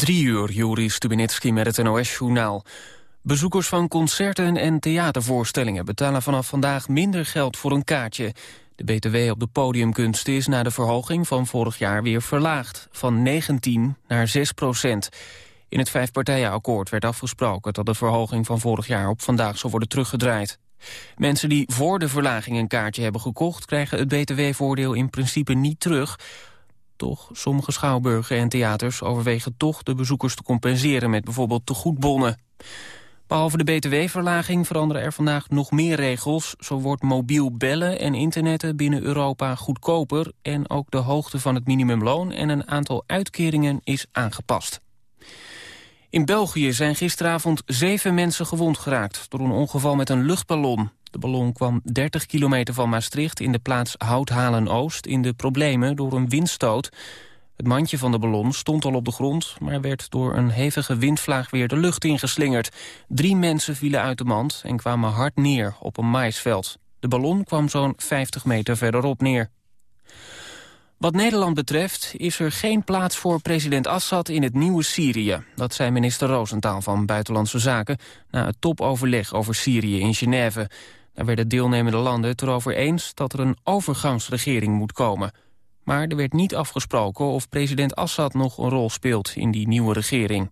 Drie uur, Juri Stubinitski met het NOS-journaal. Bezoekers van concerten en theatervoorstellingen betalen vanaf vandaag minder geld voor een kaartje. De BTW op de podiumkunst is na de verhoging van vorig jaar weer verlaagd, van 19 naar 6 procent. In het vijfpartijenakkoord werd afgesproken dat de verhoging van vorig jaar op vandaag zal worden teruggedraaid. Mensen die voor de verlaging een kaartje hebben gekocht... krijgen het btw-voordeel in principe niet terug. Toch, sommige schouwburgen en theaters overwegen toch de bezoekers te compenseren met bijvoorbeeld tegoedbonnen. Behalve de btw-verlaging veranderen er vandaag nog meer regels. Zo wordt mobiel bellen en internetten binnen Europa goedkoper... en ook de hoogte van het minimumloon en een aantal uitkeringen is aangepast. In België zijn gisteravond zeven mensen gewond geraakt... door een ongeval met een luchtballon. De ballon kwam 30 kilometer van Maastricht in de plaats Houthalen-Oost... in de problemen door een windstoot. Het mandje van de ballon stond al op de grond... maar werd door een hevige windvlaag weer de lucht ingeslingerd. Drie mensen vielen uit de mand en kwamen hard neer op een maisveld. De ballon kwam zo'n 50 meter verderop neer. Wat Nederland betreft is er geen plaats voor president Assad in het nieuwe Syrië. Dat zei minister Roosentaal van Buitenlandse Zaken... na het topoverleg over Syrië in Genève. Daar werden deelnemende landen het erover eens dat er een overgangsregering moet komen. Maar er werd niet afgesproken of president Assad nog een rol speelt in die nieuwe regering.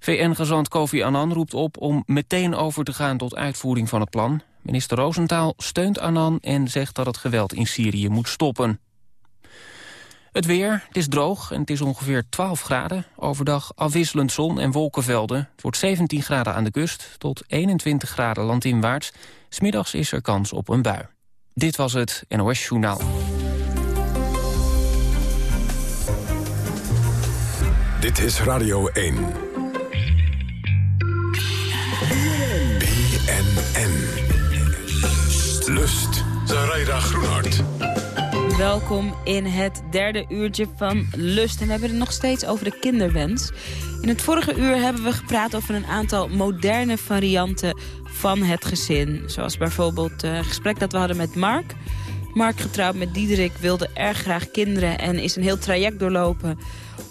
VN-gezant Kofi Annan roept op om meteen over te gaan tot uitvoering van het plan. Minister Roosentaal steunt Annan en zegt dat het geweld in Syrië moet stoppen. Het weer, het is droog en het is ongeveer 12 graden. Overdag afwisselend zon en wolkenvelden. Het wordt 17 graden aan de kust tot 21 graden landinwaarts. Smiddags is er kans op een bui. Dit was het NOS Journaal. Dit is Radio 1. BNN. Lust. Zaraida Groenhart. Welkom in het derde uurtje van Lust. En we hebben het nog steeds over de kinderwens. In het vorige uur hebben we gepraat over een aantal moderne varianten van het gezin. Zoals bijvoorbeeld het gesprek dat we hadden met Mark. Mark, getrouwd met Diederik, wilde erg graag kinderen... en is een heel traject doorlopen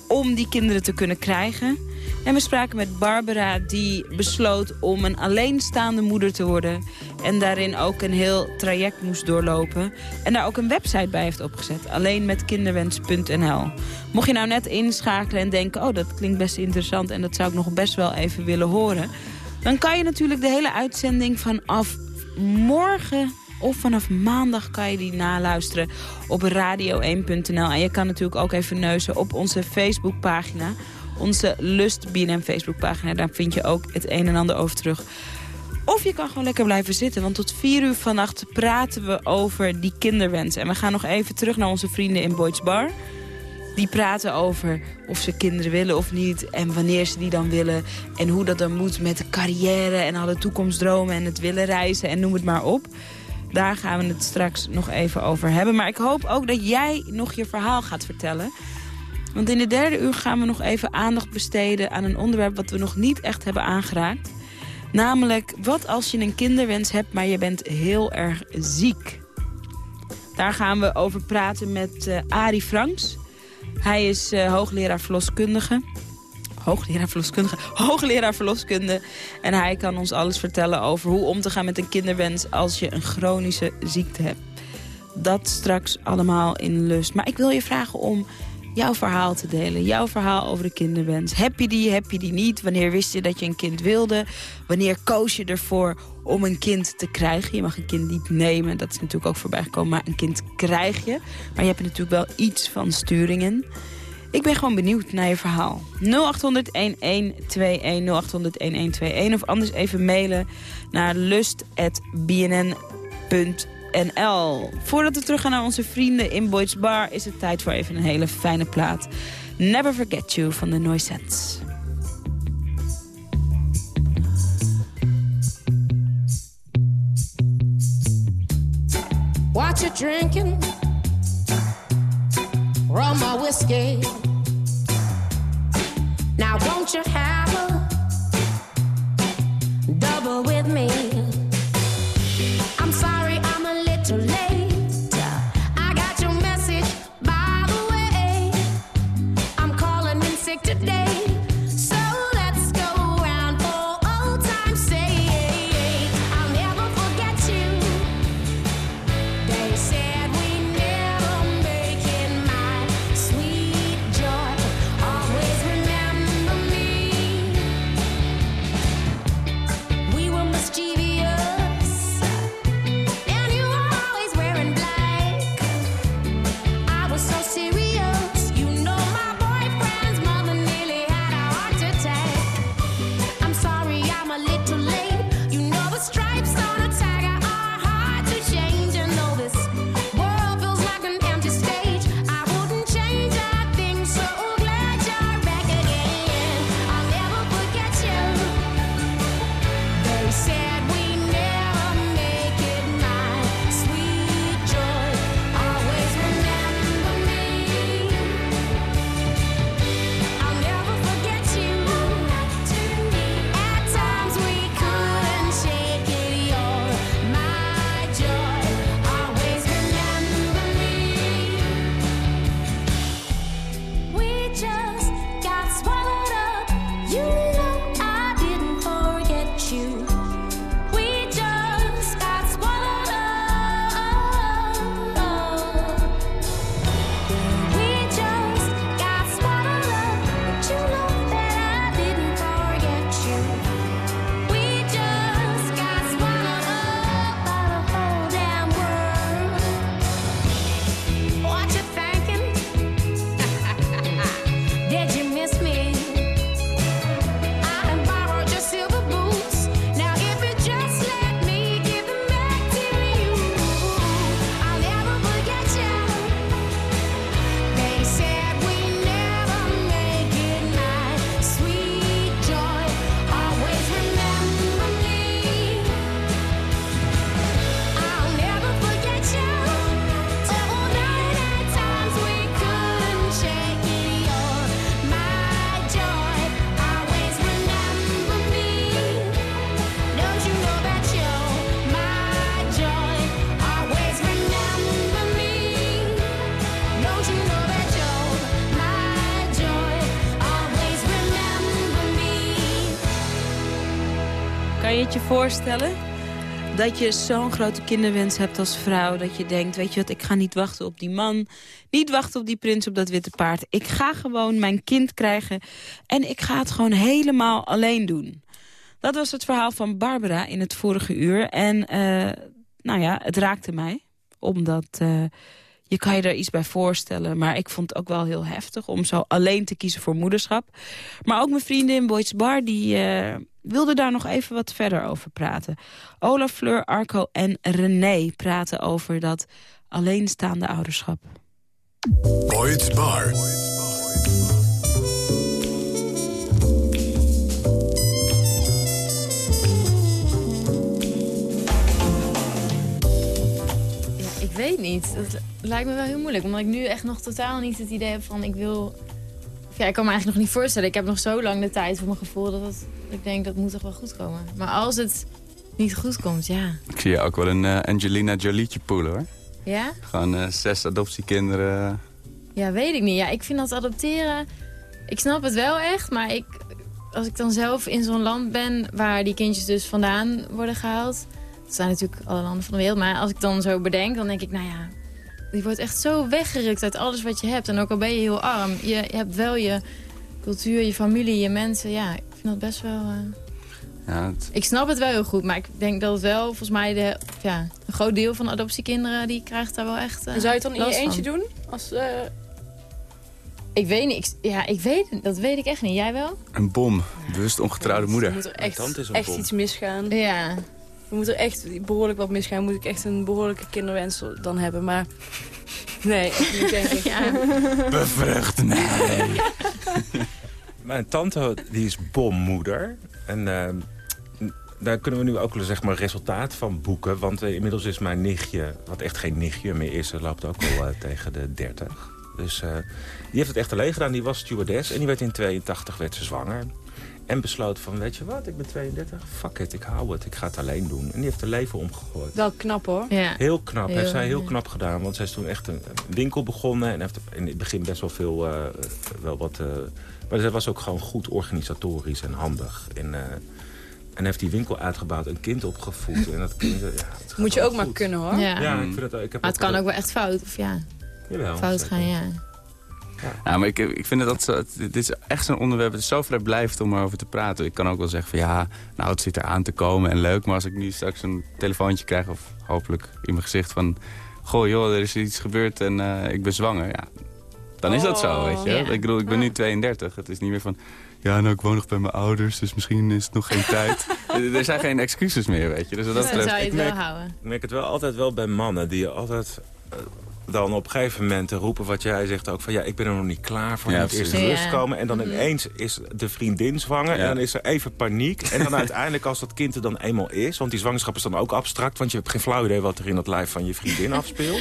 om die kinderen te kunnen krijgen. En we spraken met Barbara die besloot om een alleenstaande moeder te worden. En daarin ook een heel traject moest doorlopen. En daar ook een website bij heeft opgezet. Alleenmetkinderwens.nl Mocht je nou net inschakelen en denken... oh, dat klinkt best interessant en dat zou ik nog best wel even willen horen... dan kan je natuurlijk de hele uitzending vanaf morgen of vanaf maandag kan je die naluisteren op radio1.nl. En je kan natuurlijk ook even neuzen op onze Facebookpagina. Onze Lust BNM Facebookpagina. Daar vind je ook het een en ander over terug. Of je kan gewoon lekker blijven zitten. Want tot vier uur vannacht praten we over die kinderwens. En we gaan nog even terug naar onze vrienden in Boyd's Bar. Die praten over of ze kinderen willen of niet. En wanneer ze die dan willen. En hoe dat dan moet met de carrière en alle toekomstdromen. En het willen reizen en noem het maar op. Daar gaan we het straks nog even over hebben. Maar ik hoop ook dat jij nog je verhaal gaat vertellen. Want in de derde uur gaan we nog even aandacht besteden aan een onderwerp wat we nog niet echt hebben aangeraakt. Namelijk, wat als je een kinderwens hebt, maar je bent heel erg ziek? Daar gaan we over praten met uh, Arie Franks. Hij is uh, hoogleraar verloskundige hoogleraar verloskundige, hoogleraar verloskunde. En hij kan ons alles vertellen over hoe om te gaan met een kinderwens als je een chronische ziekte hebt. Dat straks allemaal in lust. Maar ik wil je vragen om jouw verhaal te delen. Jouw verhaal over de kinderwens. Heb je die, heb je die niet? Wanneer wist je dat je een kind wilde? Wanneer koos je ervoor om een kind te krijgen? Je mag een kind niet nemen, dat is natuurlijk ook voorbij gekomen. Maar een kind krijg je. Maar je hebt natuurlijk wel iets van sturingen. Ik ben gewoon benieuwd naar je verhaal. 0800-1121, 0800-1121 of anders even mailen naar lust.bnn.nl. Voordat we terug gaan naar onze vrienden in Boyd's Bar... is het tijd voor even een hele fijne plaat. Never Forget You van de Noise Sense. Watch it drinking rum or whiskey. Now won't you have a double with me? Kan je het je voorstellen? Dat je zo'n grote kinderwens hebt als vrouw. Dat je denkt, weet je wat, ik ga niet wachten op die man. Niet wachten op die prins op dat witte paard. Ik ga gewoon mijn kind krijgen. En ik ga het gewoon helemaal alleen doen. Dat was het verhaal van Barbara in het vorige uur. En eh, nou ja, het raakte mij. Omdat eh, je kan je er iets bij voorstellen. Maar ik vond het ook wel heel heftig om zo alleen te kiezen voor moederschap. Maar ook mijn vriendin in Boyd's Bar, die uh, wilde daar nog even wat verder over praten. Olaf, Fleur, Arco en René praten over dat alleenstaande ouderschap. Boyd's Bar. Weet niet. Dat lijkt me wel heel moeilijk. Omdat ik nu echt nog totaal niet het idee heb van ik wil... Ja, ik kan me eigenlijk nog niet voorstellen. Ik heb nog zo lang de tijd voor mijn gevoel dat het, ik denk dat moet toch wel goed komen. Maar als het niet goed komt, ja. Ik zie je ook wel een uh, Angelina Jolietje poelen hoor. Ja? Gewoon uh, zes adoptiekinderen. Ja, weet ik niet. Ja, ik vind dat adopteren... Ik snap het wel echt, maar ik, als ik dan zelf in zo'n land ben... waar die kindjes dus vandaan worden gehaald... Het zijn natuurlijk alle landen van de wereld. Maar als ik dan zo bedenk, dan denk ik, nou ja... Je wordt echt zo weggerukt uit alles wat je hebt. En ook al ben je heel arm, je, je hebt wel je cultuur, je familie, je mensen. Ja, ik vind dat best wel... Uh... Ja, het... Ik snap het wel heel goed, maar ik denk dat het wel volgens mij... De, ja, een groot deel van adoptiekinderen, die krijgt daar wel echt uh, En zou je het dan in je eentje van. doen? Als, uh... Ik weet niet. Ik, ja, ik weet het. Dat weet ik echt niet. Jij wel? Een bom. Bewust ongetrouwde moeder. Er moet er echt, tand is een echt bom. iets misgaan. Ja. Er moet er echt behoorlijk wat misgaan. Moet ik echt een behoorlijke kinderwens dan hebben. Maar nee, niet denk ik. Ja. Bevrucht, nee. Mijn tante die is bommoeder. En eh, daar kunnen we nu ook zeg maar, resultaat van boeken. Want eh, inmiddels is mijn nichtje, wat echt geen nichtje meer is... loopt ook al eh, tegen de 30. Dus eh, die heeft het echt alleen gedaan. Die was stewardess en die werd in 82 werd ze zwanger. En besloot van, weet je wat, ik ben 32, fuck it, ik hou het, ik ga het alleen doen. En die heeft haar leven omgegooid. Wel knap hoor. ja. Heel knap, Heel, heeft zij heel ja. knap gedaan. Want zij is toen echt een, winkel begonnen. En heeft in het begin best wel veel, eh, wel wat... eh, maar zij was ook gewoon goed organisatorisch en handig. En, eh, en heeft die winkel uitgebouwd, een kind opgevoed. En dat kind, ja, Moet je ook maar kunnen hoor. Ja. Ja, ik vind het, ik heb Maar het kan ook wel echt fout. Of ja, Jawel, fout gaan, ja. Ja, maar ik, ik vind dat zo, dit is echt zo'n onderwerp. Het is zo blijft om erover te praten. Ik kan ook wel zeggen van ja, nou het zit er aan te komen en leuk. Maar als ik nu straks een telefoontje krijg of hopelijk in mijn gezicht van... Goh joh, er is iets gebeurd en eh, ik ben zwanger. Ja, dan is dat zo, Oh, weet je. ja. Ik bedoel, ik ben nu 32. Het is niet meer van... Ja, nou, ik woon nog bij mijn ouders, dus misschien is het nog geen tijd. Er- zijn geen excuses meer, weet je. Dus dat dan betreft... zou je het ik wel merk- houden. Ik merk het wel altijd wel bij mannen die altijd eh, dan op een gegeven moment roepen wat jij zegt ook van ja, ik ben er nog niet klaar voor. Ja, moet eerst rust komen. En dan ineens is de vriendin zwanger Ja. en dan is er even paniek. En dan uiteindelijk als dat kind er dan eenmaal is, want die zwangerschap is dan ook abstract, want je hebt geen flauw idee wat er in dat lijf van je vriendin afspeelt.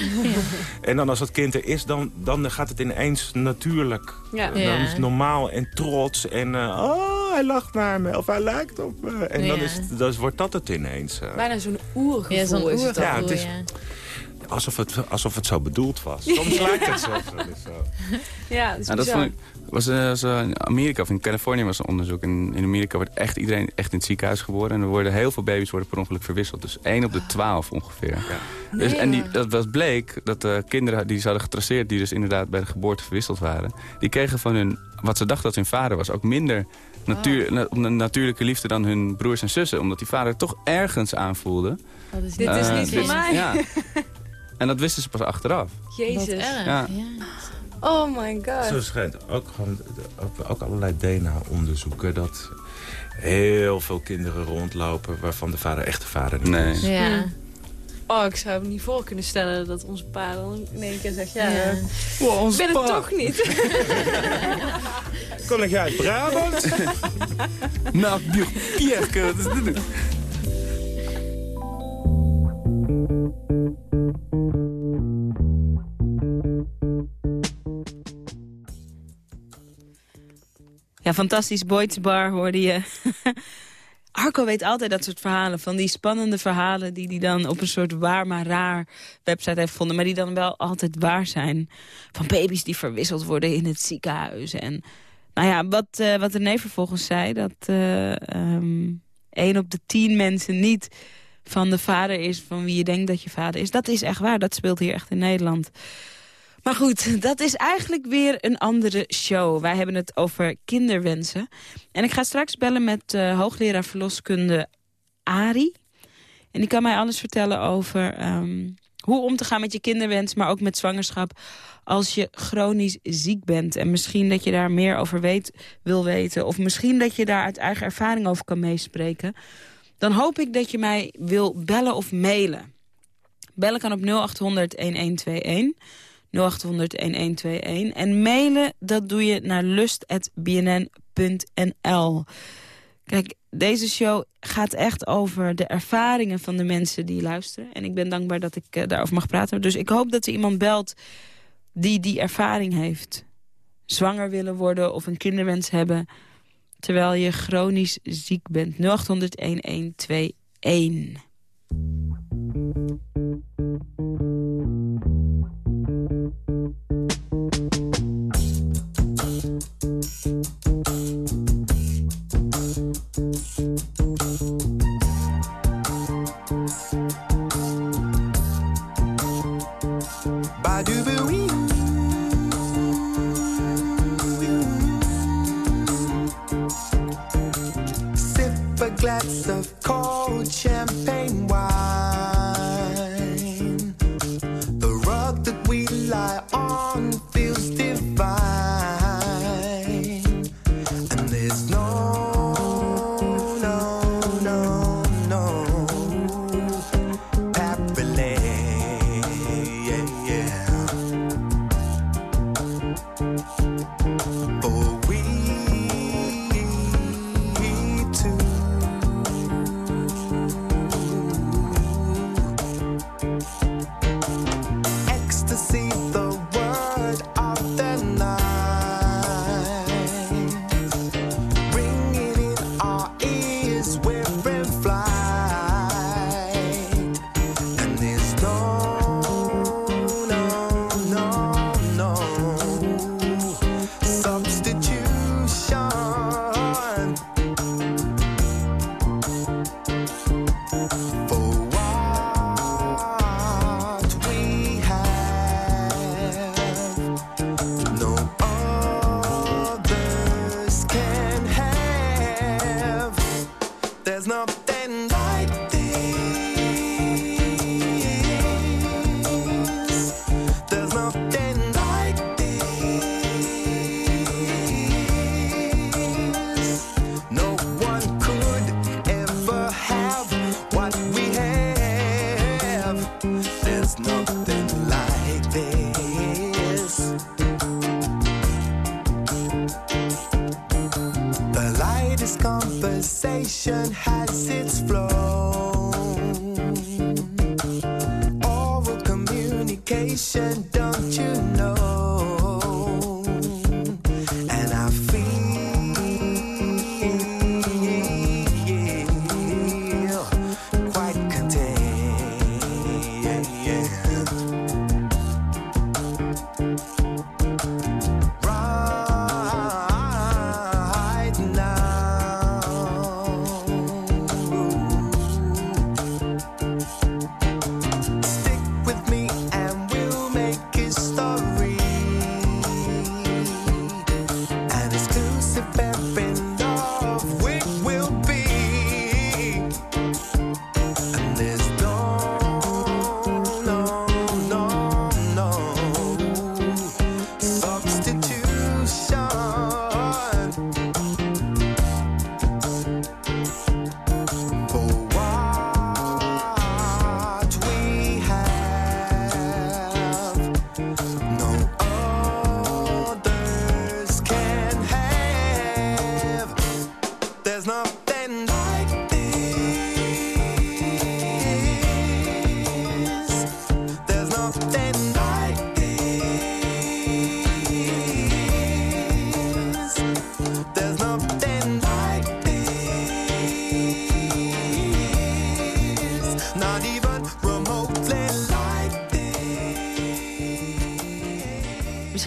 En dan als dat kind er is, dan, dan gaat het ineens natuurlijk. Ja. Dan is het normaal en trots en eh, oh, hij lacht naar me of hij lijkt op me. En dan, is het, dan wordt dat het ineens. eh. Bijna zo'n oergevoel Ja, is het het is- ja. Alsof het, alsof het zo bedoeld was. Soms lijkt het zo. Ja, dat is Nou, dat vond ik, was, eh, was, eh, in Amerika of in Californië was een onderzoek. En in Amerika wordt echt iedereen echt in het ziekenhuis geboren. En er worden heel veel baby's worden per ongeluk verwisseld. Dus 1 op de 12 ongeveer. Dus, en die, dat, dat bleek dat de kinderen die ze hadden getraceerd... die dus inderdaad bij de geboorte verwisseld waren... die kregen van hun, wat ze dachten dat hun vader was... ook minder natuur, na- na- natuurlijke liefde dan hun broers en zussen. Omdat die vader toch ergens aanvoelde. Dat is Dit is Eh, niet voor mij. Ja. En dat wisten ze pas achteraf. Jezus. Ja. Oh my god. Zo schijnt ook, gewoon, ook, ook allerlei DNA-onderzoeken... dat heel veel kinderen rondlopen... waarvan de vader echt de vader niet Nee. is. Ja. Oh, ik zou me niet voor kunnen stellen dat onze pa dan in één keer zegt... Ja, Ja. ik ben het toch niet. Kom ik uit Brabant? Nou, Pierre, wat is dit? Ja, fantastisch. Boyd's Bar hoorde je. Arco weet altijd dat soort verhalen. Van die spannende verhalen die hij dan op een soort waar maar raar website heeft gevonden. Maar die dan wel altijd waar zijn. Van baby's die verwisseld worden in het ziekenhuis. En nou ja, wat, eh wat René vervolgens zei. Dat eh, ehm, één op de tien mensen niet van de vader is van wie je denkt dat je vader is. Dat is echt waar, dat speelt hier echt in Nederland. Maar goed, dat is eigenlijk weer een andere show. Wij hebben het over kinderwensen. En ik ga straks bellen met uh, hoogleraar verloskunde Ari. En die kan mij alles vertellen over ehm, hoe om te gaan met je kinderwens... maar ook met zwangerschap als je chronisch ziek bent. En misschien dat je daar meer over weet, wil weten... of misschien dat je daar uit eigen ervaring over kan meespreken... dan hoop ik dat je mij wil bellen of mailen. Bellen kan op 0800-1121... 0800-1121. En mailen, dat doe je naar lust.bnn.nl. Kijk, deze show gaat echt over de ervaringen van de mensen die luisteren. En ik ben dankbaar dat ik uh, daarover mag praten. Dus ik hoop dat er iemand belt die die ervaring heeft. Zwanger willen worden of een kinderwens hebben terwijl je chronisch ziek bent. 0800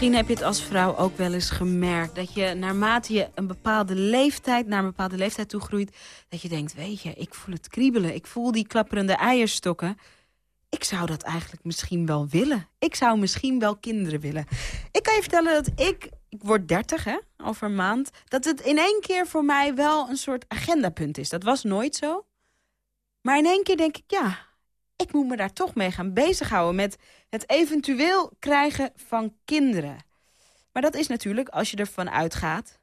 Misschien heb je het als vrouw ook wel eens gemerkt... dat je naarmate je een bepaalde leeftijd, naar een bepaalde leeftijd toe groeit... dat je denkt, weet je, ik voel het kriebelen. Ik voel die klapperende eierstokken. Ik zou dat eigenlijk misschien wel willen. Ik zou misschien wel kinderen willen. Ik kan je vertellen dat ik... Ik word 30, hè, over een maand. Dat het in één keer voor mij wel een soort agendapunt is. Dat was nooit zo. Maar in één keer denk ik, ja, ik moet me daar toch mee gaan bezighouden... met het eventueel krijgen van kinderen. Maar dat is natuurlijk als je ervan uitgaat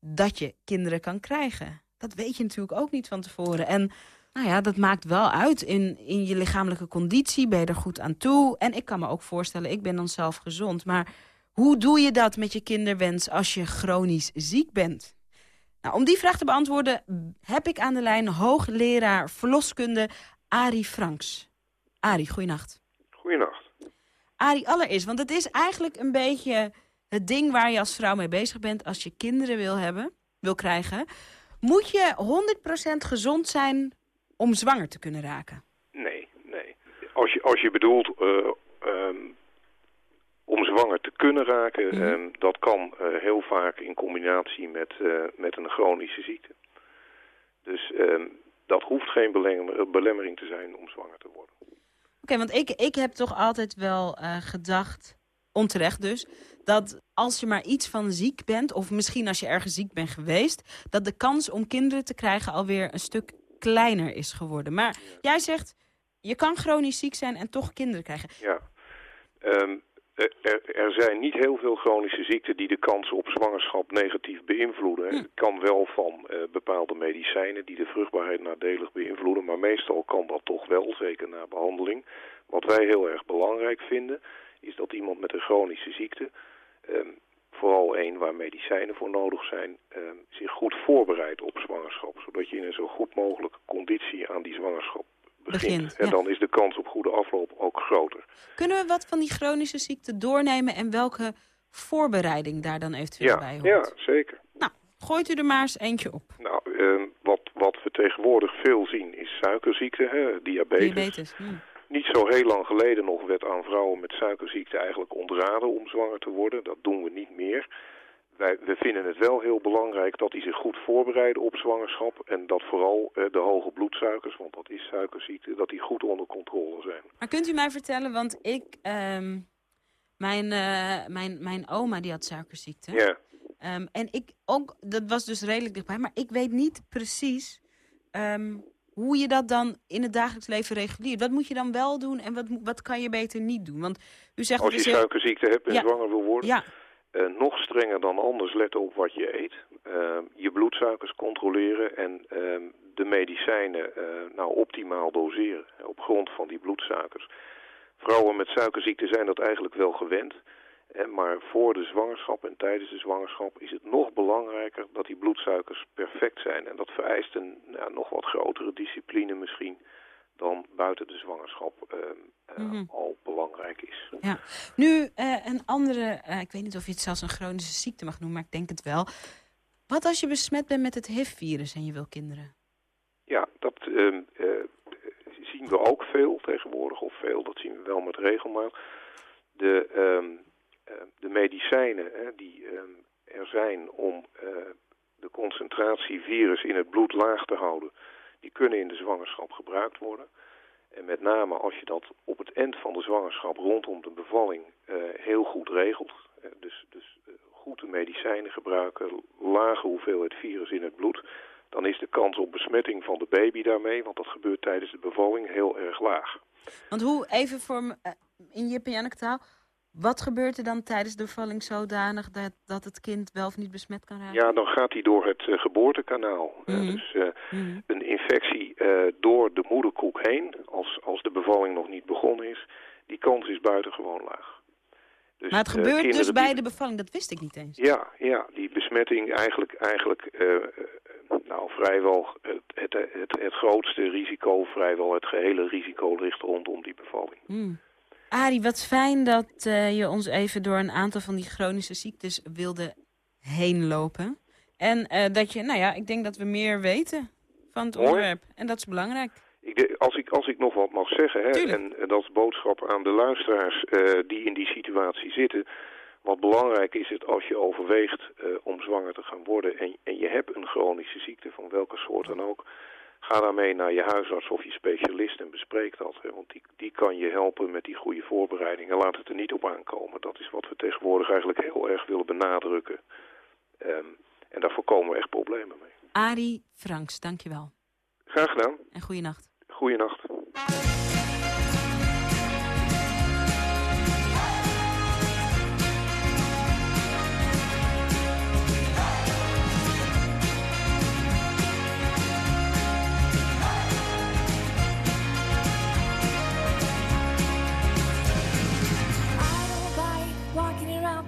dat je kinderen kan krijgen. Dat weet je natuurlijk ook niet van tevoren. En nou ja, dat maakt wel uit in, in je lichamelijke conditie. Ben je er goed aan toe? En ik kan me ook voorstellen, ik ben dan zelf gezond. Maar hoe doe je dat met je kinderwens als je chronisch ziek bent? Nou, om die vraag te beantwoorden heb ik aan de lijn hoogleraar verloskunde Arie Franks. Arie, goeienacht. Goeienacht. Arie, allereerst, want het is eigenlijk een beetje het ding waar je als vrouw mee bezig bent... als je kinderen wil hebben, wil krijgen. Moet je 100% gezond zijn om zwanger te kunnen raken? Nee, nee. Als je, als je bedoelt eh, ehm, om zwanger te kunnen raken, Mhm. ehm, dat kan eh, heel vaak in combinatie met, eh, met een chronische ziekte. Dus ehm, dat hoeft geen belemmering te zijn om zwanger te worden. Oké, want ik, ik heb toch altijd wel eh, gedacht, onterecht dus... dat als je maar iets van ziek bent, of misschien als je ergens ziek bent geweest... dat de kans om kinderen te krijgen alweer een stuk kleiner is geworden. Maar jij zegt, je kan chronisch ziek zijn en toch kinderen krijgen. Ja. Ehm, er, er- er zijn niet heel veel chronische ziekten die de kans op zwangerschap negatief beïnvloeden. Het kan wel van eh, bepaalde medicijnen die de vruchtbaarheid nadelig beïnvloeden, maar meestal kan dat toch wel, zeker na behandeling. Wat wij heel erg belangrijk vinden, is dat iemand met een chronische ziekte, ehm, vooral één waar medicijnen voor nodig zijn, ehm, zich goed voorbereidt op zwangerschap. Zodat je in een zo goed mogelijke conditie aan die zwangerschap begint. En ja. dan is de kans op goede afloop ook groter. Kunnen we wat van die chronische ziekte doornemen... en welke voorbereiding daar dan eventueel bij Ja, hoort? ja, zeker. Gooit u er maar eens eentje op. Nou, ehm, wat, wat we tegenwoordig veel zien is suikerziekte, hè, diabetes. Diabetes. hm. Niet zo heel lang geleden nog werd aan vrouwen met suikerziekte eigenlijk ontraden om zwanger te worden. Dat doen we niet meer. Wij, we vinden het wel heel belangrijk dat die zich goed voorbereiden op zwangerschap. En dat vooral eh, de hoge bloedsuikers, want dat is suikerziekte, dat die goed onder controle zijn. Maar kunt u mij vertellen, want ik... ehm, mijn, eh, mijn, mijn oma die had suikerziekte. Ja. Ehm, en ik ook, dat was dus redelijk dichtbij, maar ik weet niet precies ehm, hoe je dat dan in het dagelijks leven reguleert. Wat moet je dan wel doen en wat, wat kan je beter niet doen? Want u zegt Als je heel- suikerziekte hebt en Ja. zwanger wil worden, Ja, eh, nog strenger dan anders letten op wat je eet. Eh, je bloedsuikers controleren en ehm, de medicijnen eh, nou optimaal doseren op grond van die bloedsuikers. Vrouwen met suikerziekte zijn dat eigenlijk wel gewend. En maar voor de zwangerschap en tijdens de zwangerschap is het nog belangrijker dat die bloedsuikers perfect zijn. En dat vereist een nou, nog wat grotere discipline misschien dan buiten de zwangerschap ehm, eh, Mhm. al belangrijk is. ja. Nu eh, een andere, eh, ik weet niet of je het zelfs een chronische ziekte mag noemen, maar ik denk het wel. Wat als je besmet bent met het HIV-virus en je wil kinderen? Ja, dat ehm, eh, zien we ook veel tegenwoordig, of veel, dat zien we wel met regelmaat. De, ehm, eh, de medicijnen hè, die er zijn om de concentratie virus in het bloed laag te houden, die kunnen in de zwangerschap gebruikt worden. En met name als je dat op het eind van de zwangerschap rondom de bevalling eh, heel goed regelt. eh, dus dus eh, goed de medicijnen gebruiken, lage hoeveelheid virus in het bloed dan is de kans op besmetting van de baby daarmee, want dat gebeurt tijdens de bevalling, heel erg laag. Want hoe, even voor in Janneke taal, wat gebeurt er dan tijdens de bevalling zodanig dat, dat het kind wel of niet besmet kan raken? Ja, dan gaat hij door het eh, geboortekanaal. Mhm. dus eh, Mhm. een infectie eh, door de moederkoek heen, als, als de bevalling nog niet begonnen is, die kans is buitengewoon laag. Dus, Maar het gebeurt dus bij die- de bevalling, dat wist ik niet eens. Ja, ja, die besmetting eigenlijk, eigenlijk nou, vrijwel het, het, het, het grootste risico, vrijwel het gehele risico ligt rondom die bevalling. Hmm. Arie, wat fijn dat eh, je ons even door een aantal van die chronische ziektes wilde heen lopen. En eh, dat je, nou ja, ik denk dat we meer weten van het Mooi. onderwerp. En dat is belangrijk. Ik de- als, ik, als ik nog wat mag zeggen, hè, en, en dat is boodschap aan de luisteraars eh, die in die situatie zitten. wat belangrijk is het als je overweegt om zwanger te gaan worden en, en je hebt een chronische ziekte van welke soort dan ook, ga daarmee naar je huisarts of je specialist en bespreek dat. Hè, want die, die kan je helpen met die goede voorbereiding en laat het er niet op aankomen. Dat is wat we tegenwoordig eigenlijk heel erg willen benadrukken. Ehm, en daar voorkomen we echt problemen mee. Arie Franks, dankjewel. Graag gedaan. En goeienacht. Goeienacht.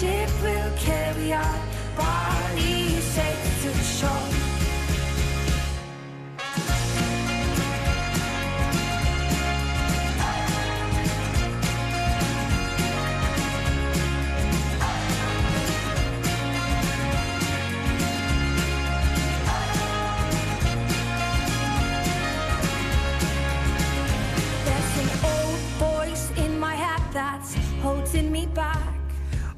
ship will carry our bodies safe to the shore.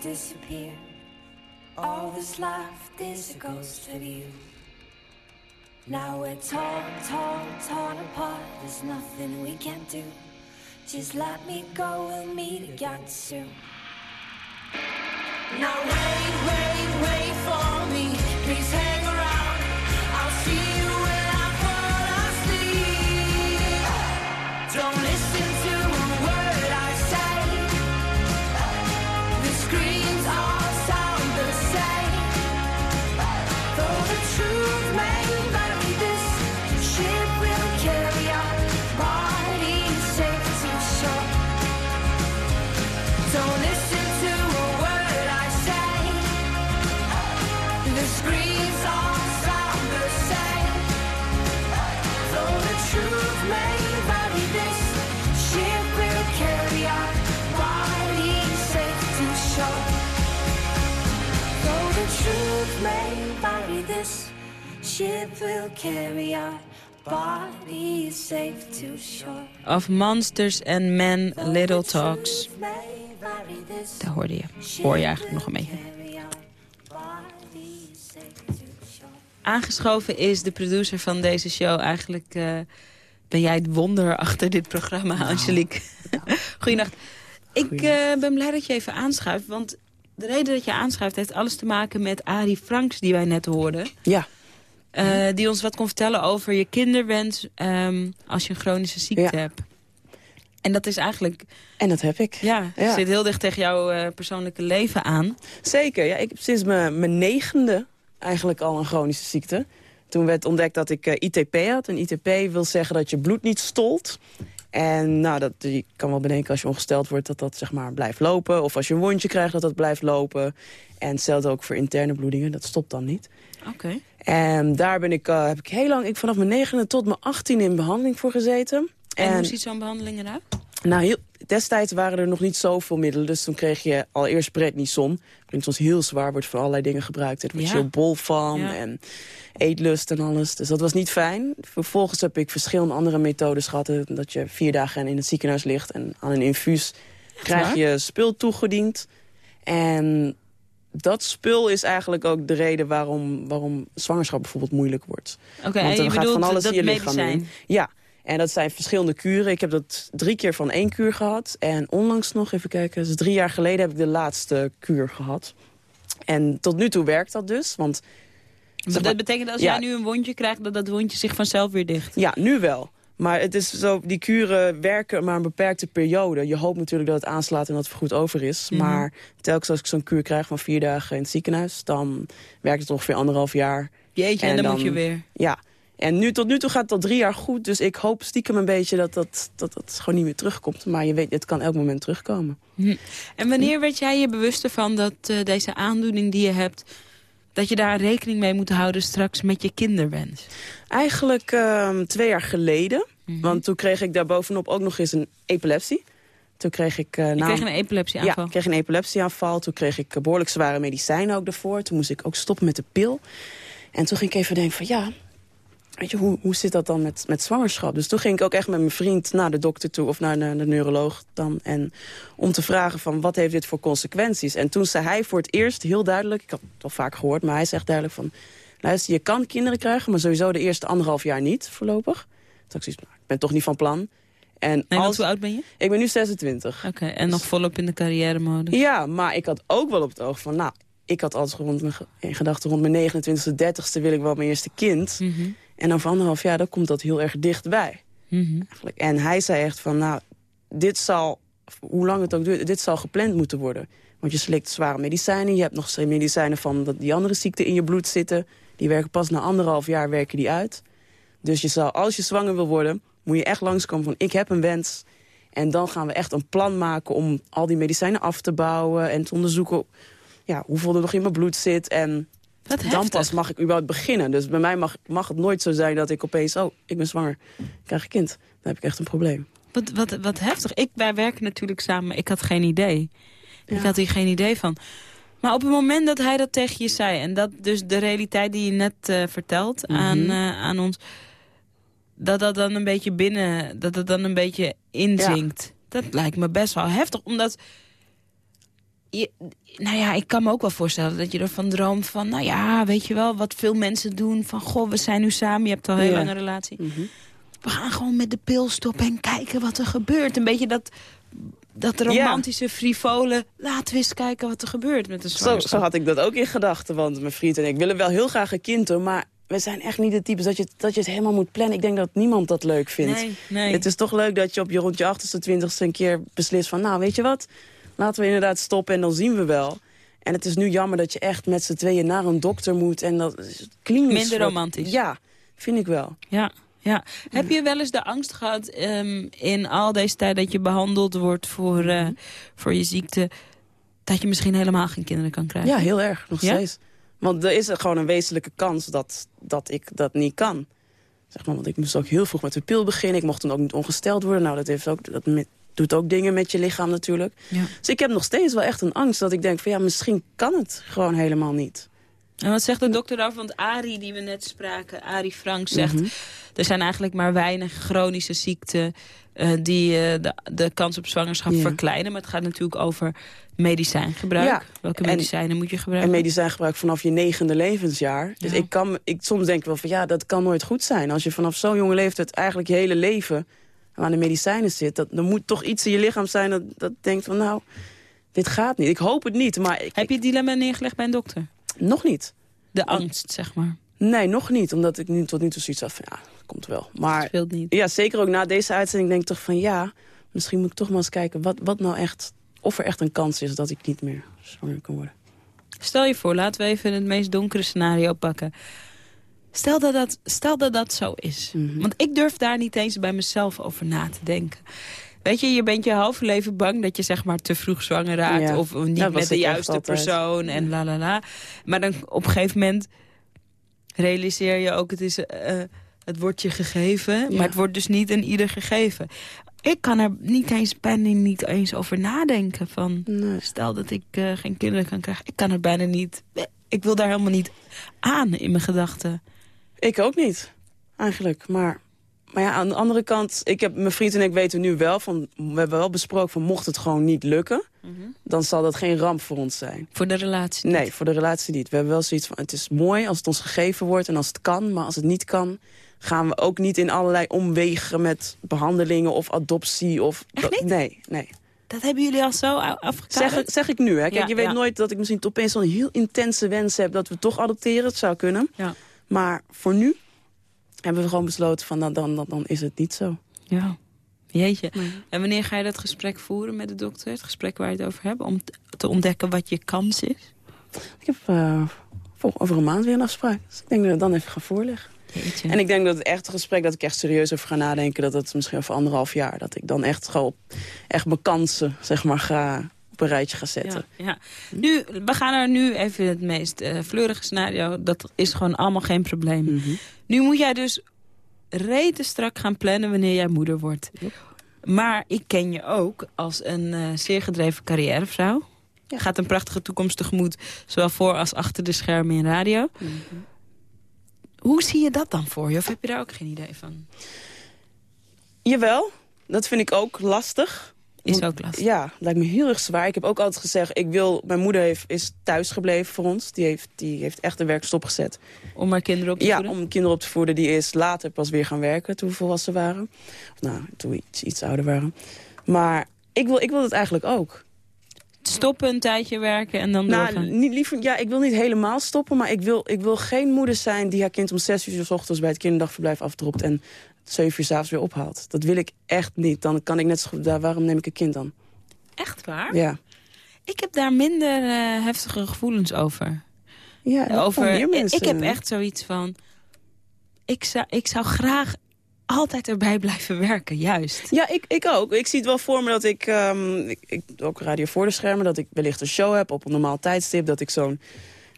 Disappear. All this left is a ghost of you. Now we're torn, torn, torn apart. There's nothing we can do. Just let me go, we'll meet again soon. Now wait, wait, wait for me. Please hang around. Carry our bodies safe to shore. Of Monsters and Men, Little Talks. Daar hoorde je. Hoor je eigenlijk nog een beetje. carry our bodies safe to shore. Aangeschoven is de producer van deze show. Eigenlijk eh, ben jij het wonder achter dit programma, Angelique. Goedenacht. Ik eh, ben blij dat je even aanschuift. Want de reden dat je aanschuift heeft alles te maken met Arie Franks... die wij net hoorden. Ja. Eh, die ons wat kon vertellen over je kinderwens ehm, als je een chronische ziekte Ja. hebt. En dat is eigenlijk... En dat heb ik. Ja, Ja. zit heel dicht tegen jouw eh, persoonlijke leven aan. Zeker, ja. Ik heb sinds mijn, mijn negende eigenlijk al een chronische ziekte. Toen werd ontdekt dat ik eh, ITP had. En ITP wil zeggen dat je bloed niet stolt. En nou, dat, je kan wel bedenken als je ongesteld wordt dat dat zeg maar blijft lopen. Of als je een wondje krijgt dat dat blijft lopen. En hetzelfde ook voor interne bloedingen, dat stopt dan niet. Oké. En daar ben ik, eh, heb ik heel lang, ik vanaf mijn negende tot mijn 18 in behandeling voor gezeten. En, hoe ziet zo'n behandeling eruit? Nou, heel, destijds waren er nog niet zoveel middelen. Dus toen kreeg je allereerst prednison. Klinkt soms heel zwaar, wordt voor allerlei dingen gebruikt. Daar word je Ja. heel bol van Ja. en eetlust en alles. Dus dat was niet fijn. Vervolgens heb ik verschillende andere methodes gehad. eh, Dat je vier dagen in het ziekenhuis ligt en aan een infuus krijg je spul toegediend. En dat spul is eigenlijk ook de reden waarom, waarom zwangerschap bijvoorbeeld moeilijk wordt. Oké, en Want je er gaat bedoelt van alles dat in je lichaam in. Ja, en dat zijn verschillende kuren. Ik heb dat drie keer van één kuur gehad. En onlangs nog, even kijken, dus drie jaar geleden heb ik de laatste kuur gehad. En tot nu toe werkt dat dus, want... Maar zeg dat betekent dat als ja. jij nu een wondje krijgt, dat dat wondje zich vanzelf weer dicht. Ja, nu wel. Maar het is zo, die kuren werken maar een beperkte periode. Je hoopt natuurlijk dat het aanslaat en dat het goed over is. Mhm. Maar telkens als ik zo'n kuur krijg van vier dagen in het ziekenhuis... dan werkt het ongeveer anderhalf jaar. Jeetje, en, dan, moet je weer. Ja, en nu, tot nu toe gaat het al drie jaar goed. Dus ik hoop stiekem een beetje dat dat, dat, dat gewoon niet meer terugkomt. Maar je weet, het kan elk moment terugkomen. Hm. En wanneer werd jij je bewust ervan dat eh, deze aandoening die je hebt... dat je daar rekening mee moet houden straks met je kinderwens? Eigenlijk ehm, twee jaar geleden. Mhm. Want toen kreeg ik daarbovenop ook nog eens een epilepsie. Toen kreeg ik... na- kreeg een epilepsieaanval. Ja, ik kreeg een epilepsieaanval. Toen kreeg ik eh, behoorlijk zware medicijnen ook daarvoor. Toen moest ik ook stoppen met de pil. En toen ging ik even denken van ja... Weet je, hoe, hoe zit dat dan met, met zwangerschap? Dus toen ging ik ook echt met mijn vriend naar de dokter toe... of naar de, de neuroloog dan. En om te vragen van wat heeft dit voor consequenties? En toen zei hij voor het eerst heel duidelijk... ik had het al vaak gehoord, maar hij zegt duidelijk van... luister, je kan kinderen krijgen, maar sowieso de eerste anderhalf jaar niet voorlopig. Toen ik zoiets, nou, ik ben toch niet van plan. En Nee, als, hoe oud ben je? ik ben nu 26. Oké, en nog volop in de carrière mode. Ja, maar ik had ook wel op het oog van... nou, ik had altijd rond mijn in gedachten rond mijn 29e, 30e... wil ik wel mijn eerste kind. Mhm. En over anderhalf jaar, dan komt dat heel erg dichtbij. Mhm. Eigenlijk. En hij zei echt van, nou, dit zal... hoe lang het ook duurt, dit zal gepland moeten worden. Want je slikt zware medicijnen. Je hebt nog steeds medicijnen van dat die andere ziekten in je bloed zitten. Die werken pas na anderhalf jaar werken die uit. Dus je zal, als je zwanger wil worden, moet je echt langskomen van... ik heb een wens. En dan gaan we echt een plan maken om al die medicijnen af te bouwen... en te onderzoeken ja, hoeveel er nog in mijn bloed zit. En Wat dan heftig. pas mag ik überhaupt beginnen. Dus bij mij mag, mag het nooit zo zijn dat ik opeens... oh, ik ben zwanger, ik krijg een kind. Dan heb ik echt een probleem. Wat, wat, wat heftig. Ik, wij werken natuurlijk samen. Ik had geen idee. Ik had hier geen idee van. Maar op het moment dat hij dat tegen je zei... en dat dus de realiteit die je net eh, vertelt aan, Mhm. eh, aan ons... dat dat dan een beetje binnen... dat het dan een beetje inzinkt. Dat lijkt me best wel heftig, omdat... Je, nou ja, ik kan me ook wel voorstellen dat je ervan droomt van... nou ja, weet je wel, wat veel mensen doen. Van, goh, we zijn nu samen, je hebt al een heel Ja. lange relatie. Mhm. We gaan gewoon met de pil stoppen en kijken wat er gebeurt. Een beetje dat, dat romantische, frivole... laten we eens kijken wat er gebeurt met de Zo, zwangerschap. zo had ik dat ook in gedachten. Want mijn vriend en ik willen wel heel graag een kind hoor. Maar we zijn echt niet de types dat je, dat je het helemaal moet plannen. Ik denk dat niemand dat leuk vindt. Nee, nee. Het is toch leuk dat je op je rond je achterste twintigste een keer beslist van... nou, weet je wat, laten we inderdaad stoppen en dan zien we wel. En het is nu jammer dat je echt met z'n tweeën naar een dokter moet. En dat is klinisch. Minder romantisch. Ja, vind ik wel. Ja, ja. Heb je wel eens de angst gehad ehm, in al deze tijd dat je behandeld wordt voor, eh, Mhm. voor je ziekte... dat je misschien helemaal geen kinderen kan krijgen? Ja, heel erg, nog Ja? steeds. Want er is er gewoon een wezenlijke kans dat, dat ik dat niet kan. Zeg maar, want ik moest ook heel vroeg met de pil beginnen. Ik mocht dan ook niet ongesteld worden. Nou, dat, heeft ook, dat met- doet ook dingen met je lichaam natuurlijk. Ja. Dus ik heb nog steeds wel echt een angst dat ik denk van... ja, misschien kan het gewoon helemaal niet. En wat zegt de dokter daarover? Want Arie, die we net spraken, Arie Frank, zegt... Mhm. er zijn eigenlijk maar weinig chronische ziekten... eh, die eh, de, de kans op zwangerschap Ja. verkleinen. Maar het gaat natuurlijk over medicijngebruik. Ja. Welke En- medicijnen moet je En gebruiken? medicijngebruik vanaf je negende levensjaar. Dus ik kan, ik, soms denk ik wel van ja, dat kan nooit goed zijn. Als je vanaf zo'n jonge leeftijd eigenlijk je hele leven aan de medicijnen zit... Dat, er moet toch iets in je lichaam zijn dat, dat denkt van nou, dit gaat niet. Ik hoop het niet, maar ik, Heb je het dilemma neergelegd bij een dokter? nog niet. De angst, zeg maar. Nee, nog niet. Omdat ik nu tot nu toe zoiets had van, ja, komt wel. Maar Speelt niet. ja, zeker ook na deze uitzending denk ik toch van, ja... misschien moet ik toch maar eens kijken wat, wat nou echt... of er echt een kans is dat ik niet meer zwanger kan worden. Stel je voor, laten we even het meest donkere scenario pakken. Stel dat dat, stel dat, dat zo is. Mhm. Want ik durf daar niet eens bij mezelf over na te denken. Weet je, je bent je halve leven bang dat je zeg maar te vroeg zwanger raakt. Ja. Of niet met de juiste persoon en la la la. Maar dan op een gegeven moment realiseer je ook, het, is, eh, het wordt je gegeven. Ja. Maar het wordt dus niet aan ieder gegeven. Ik kan er niet eens, bijna niet eens over nadenken. Van, Nee. Stel dat ik eh, geen kinderen kan krijgen. Ik kan er bijna niet... Ik wil daar helemaal niet aan in mijn gedachten. Ik ook niet, eigenlijk. Maar, maar ja, aan de andere kant, ik heb, mijn vriend en ik weten nu wel... Van, we hebben wel besproken van mocht het gewoon niet lukken... dan zal dat geen ramp voor ons zijn. Voor de relatie niet. Nee, voor de relatie niet. We hebben wel zoiets van, het is mooi als het ons gegeven wordt en als het kan. Maar als het niet kan, gaan we ook niet in allerlei omwegen met behandelingen of adoptie. Of, Echt niet? Nee, nee. Dat hebben jullie al zo afgekaderd? Zeg, zeg ik nu, hè. Kijk, Ja, je weet ja. nooit dat ik misschien opeens zo'n heel intense wens heb... dat we toch adopteren, het zou kunnen. Ja. Maar voor nu hebben we gewoon besloten van, dan, dan, dan, is het niet zo. Ja. Jeetje. En wanneer ga je dat gesprek voeren met de dokter? Het gesprek waar je het over hebt? Om te ontdekken wat je kans is? Ik heb vol- over een maand weer een afspraak. Dus ik denk dat ik dan even ga voorleggen. Jeetje. En ik denk dat het echte gesprek, dat ik echt serieus over ga nadenken... dat het misschien over anderhalf jaar, dat ik dan echt gewoon echt mijn kansen, zeg maar, ga op een rijtje ga zetten. Ja, ja. Nu, we gaan er nu even het meest eh fleurige scenario. Dat is gewoon allemaal geen probleem. Mhm. Nu moet jij dus rete strak gaan plannen wanneer jij moeder wordt. Maar ik ken je ook als een eh, zeer gedreven carrièrevrouw. Je gaat een prachtige toekomst tegemoet. Zowel voor als achter de schermen in radio. Mhm. Hoe zie je dat dan voor je? Of heb je daar ook geen idee van? Jawel, dat vind ik ook lastig. Is ook lastig. Ja, lijkt me heel erg zwaar. Ik heb ook altijd gezegd, ik wil, mijn moeder heeft, is thuis gebleven voor ons. Die heeft, die heeft echt de werk stopgezet. Om haar kinderen op te Ja, voeden? om kinderen op te voeden. Die is later pas weer gaan werken toen we volwassen waren. Of nou, toen we iets, iets ouder waren. Maar ik wil, ik wil het eigenlijk ook. Stoppen een tijdje werken en dan Nou, doorgaan? niet, liever, ja, ik wil niet helemaal stoppen, maar ik wil, ik wil geen moeder zijn... die haar kind om zes uur s ochtends bij het kinderdagverblijf afdropt... en zeven uur s'avonds weer ophaalt. Dat wil ik echt niet. Dan kan ik net zo goed... Daar, waarom neem ik een kind dan? Echt waar? Ja. Ik heb daar minder eh, heftige gevoelens over. Ja, dat over meer mensen. Ik heb echt zoiets van... Ik zou, ik zou graag altijd erbij blijven werken, juist. Ja, ik, ik ook. Ik zie het wel voor me dat ik, ehm, ik, ook radio voor de schermen, dat ik wellicht een show heb op een normaal tijdstip, dat ik zo'n,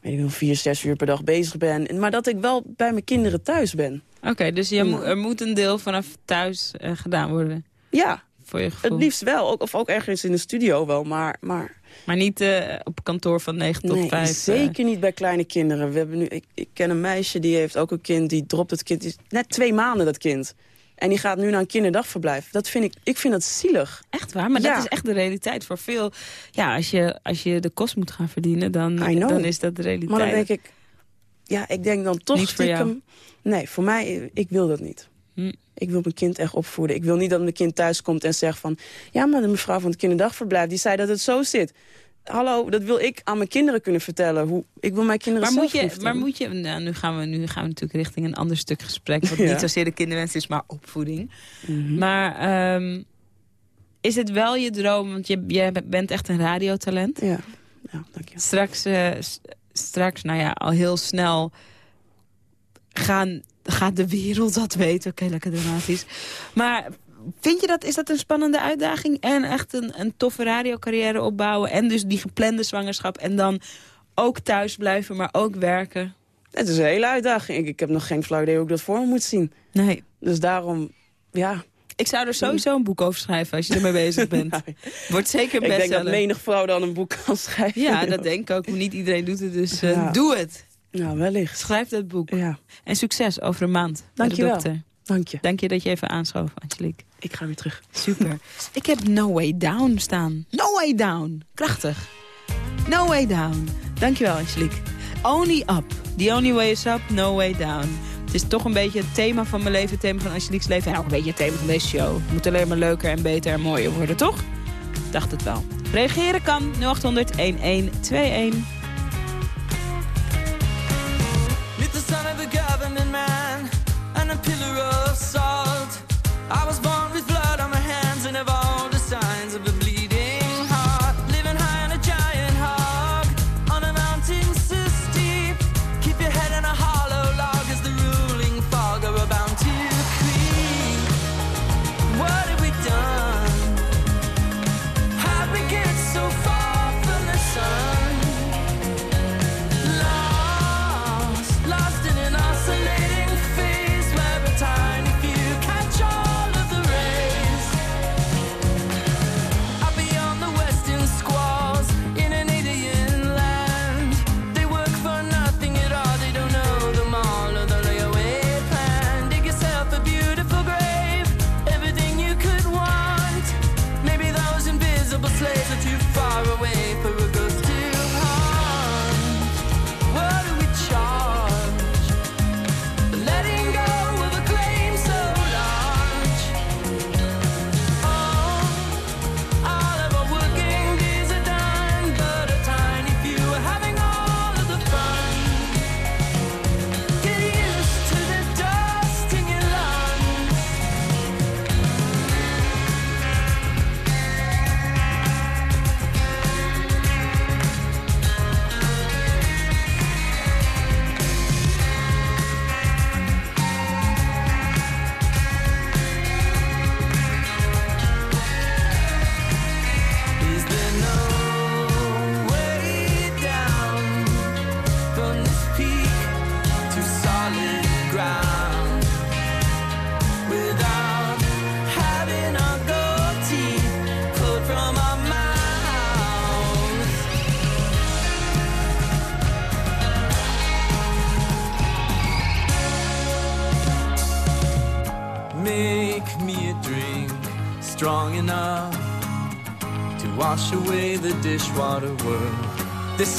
weet ik wel, vier, zes uur per dag bezig ben. En- Maar dat ik wel bij mijn kinderen thuis ben. Oké, dus je er moet een deel vanaf thuis eh, gedaan worden. Ja, Voor je gevoel. het liefst wel. Ook, of ook ergens in de studio wel, maar... maar Maar niet eh, op kantoor van 9 tot nee, 5. zeker niet bij kleine kinderen. We hebben nu, ik, ik ken een meisje, die heeft ook een kind, die dropt het kind, is net twee maanden dat kind. En die gaat nu naar een kinderdagverblijf. Dat vind ik, ik vind dat zielig. Echt waar? Maar Ja. dat is echt de realiteit voor veel. Ja, als je, als je de kost moet gaan verdienen, dan, dan is dat de realiteit. Maar dan denk ik, ja, ik denk dan toch Niet voor stiekem... Nee, voor mij, ik wil dat niet. Hm. Ik wil mijn kind echt opvoeden. Ik wil niet dat mijn kind thuis komt en zegt van... ja, maar de mevrouw van het kinderdagverblijf, die zei dat het zo zit. Hallo, dat wil ik aan mijn kinderen kunnen vertellen. Hoe, ik wil mijn kinderen Maar moet, je, maar moet je, nou, nu, gaan we, nu gaan we natuurlijk richting een ander stuk gesprek. Wat Ja. niet zozeer de kinderwens is, maar opvoeding. Mhm. Maar ehm, is het wel je droom? Want je, je bent echt een radiotalent. Ja, ja dank je. Straks, eh, straks, nou ja, al heel snel gaan, gaat de wereld dat weten. Oké, lekker dramatisch. Maar vind je dat, is dat een spannende uitdaging? En echt een, een toffe radiocarrière opbouwen. En dus die geplande zwangerschap. En dan ook thuis blijven, maar ook werken. Het is een hele uitdaging. Ik, ik heb nog geen flauw idee hoe ik dat voor me moet zien. Nee. Dus daarom, ja... Ik zou er sowieso een boek over schrijven als je ermee bezig bent. Nou, Wordt zeker een ik denk dat menig vrouw dan een boek kan schrijven. Ja, dat denk ik ook. Maar niet iedereen doet het, dus eh, Ja. doe het. Nou, wellicht. Schrijf dat boek. Ja, En succes over een maand Dank je wel. dokter. dank je. Dank je dat je even aanschoof, Angelique. Ik ga weer terug. Super. Ik heb No Way Down staan. No Way Down. Krachtig. No Way Down. Dankjewel, Angelique. Only Up. The only way is up, no way down. Het is toch een beetje het thema van mijn leven, het thema van Angelique's leven. En ook een beetje het thema van deze show. Het moet alleen maar leuker en beter en mooier worden, toch? Dacht het wel. Reageren kan 0800 1121. Meet the son of a government man and a pillar of salt. I was born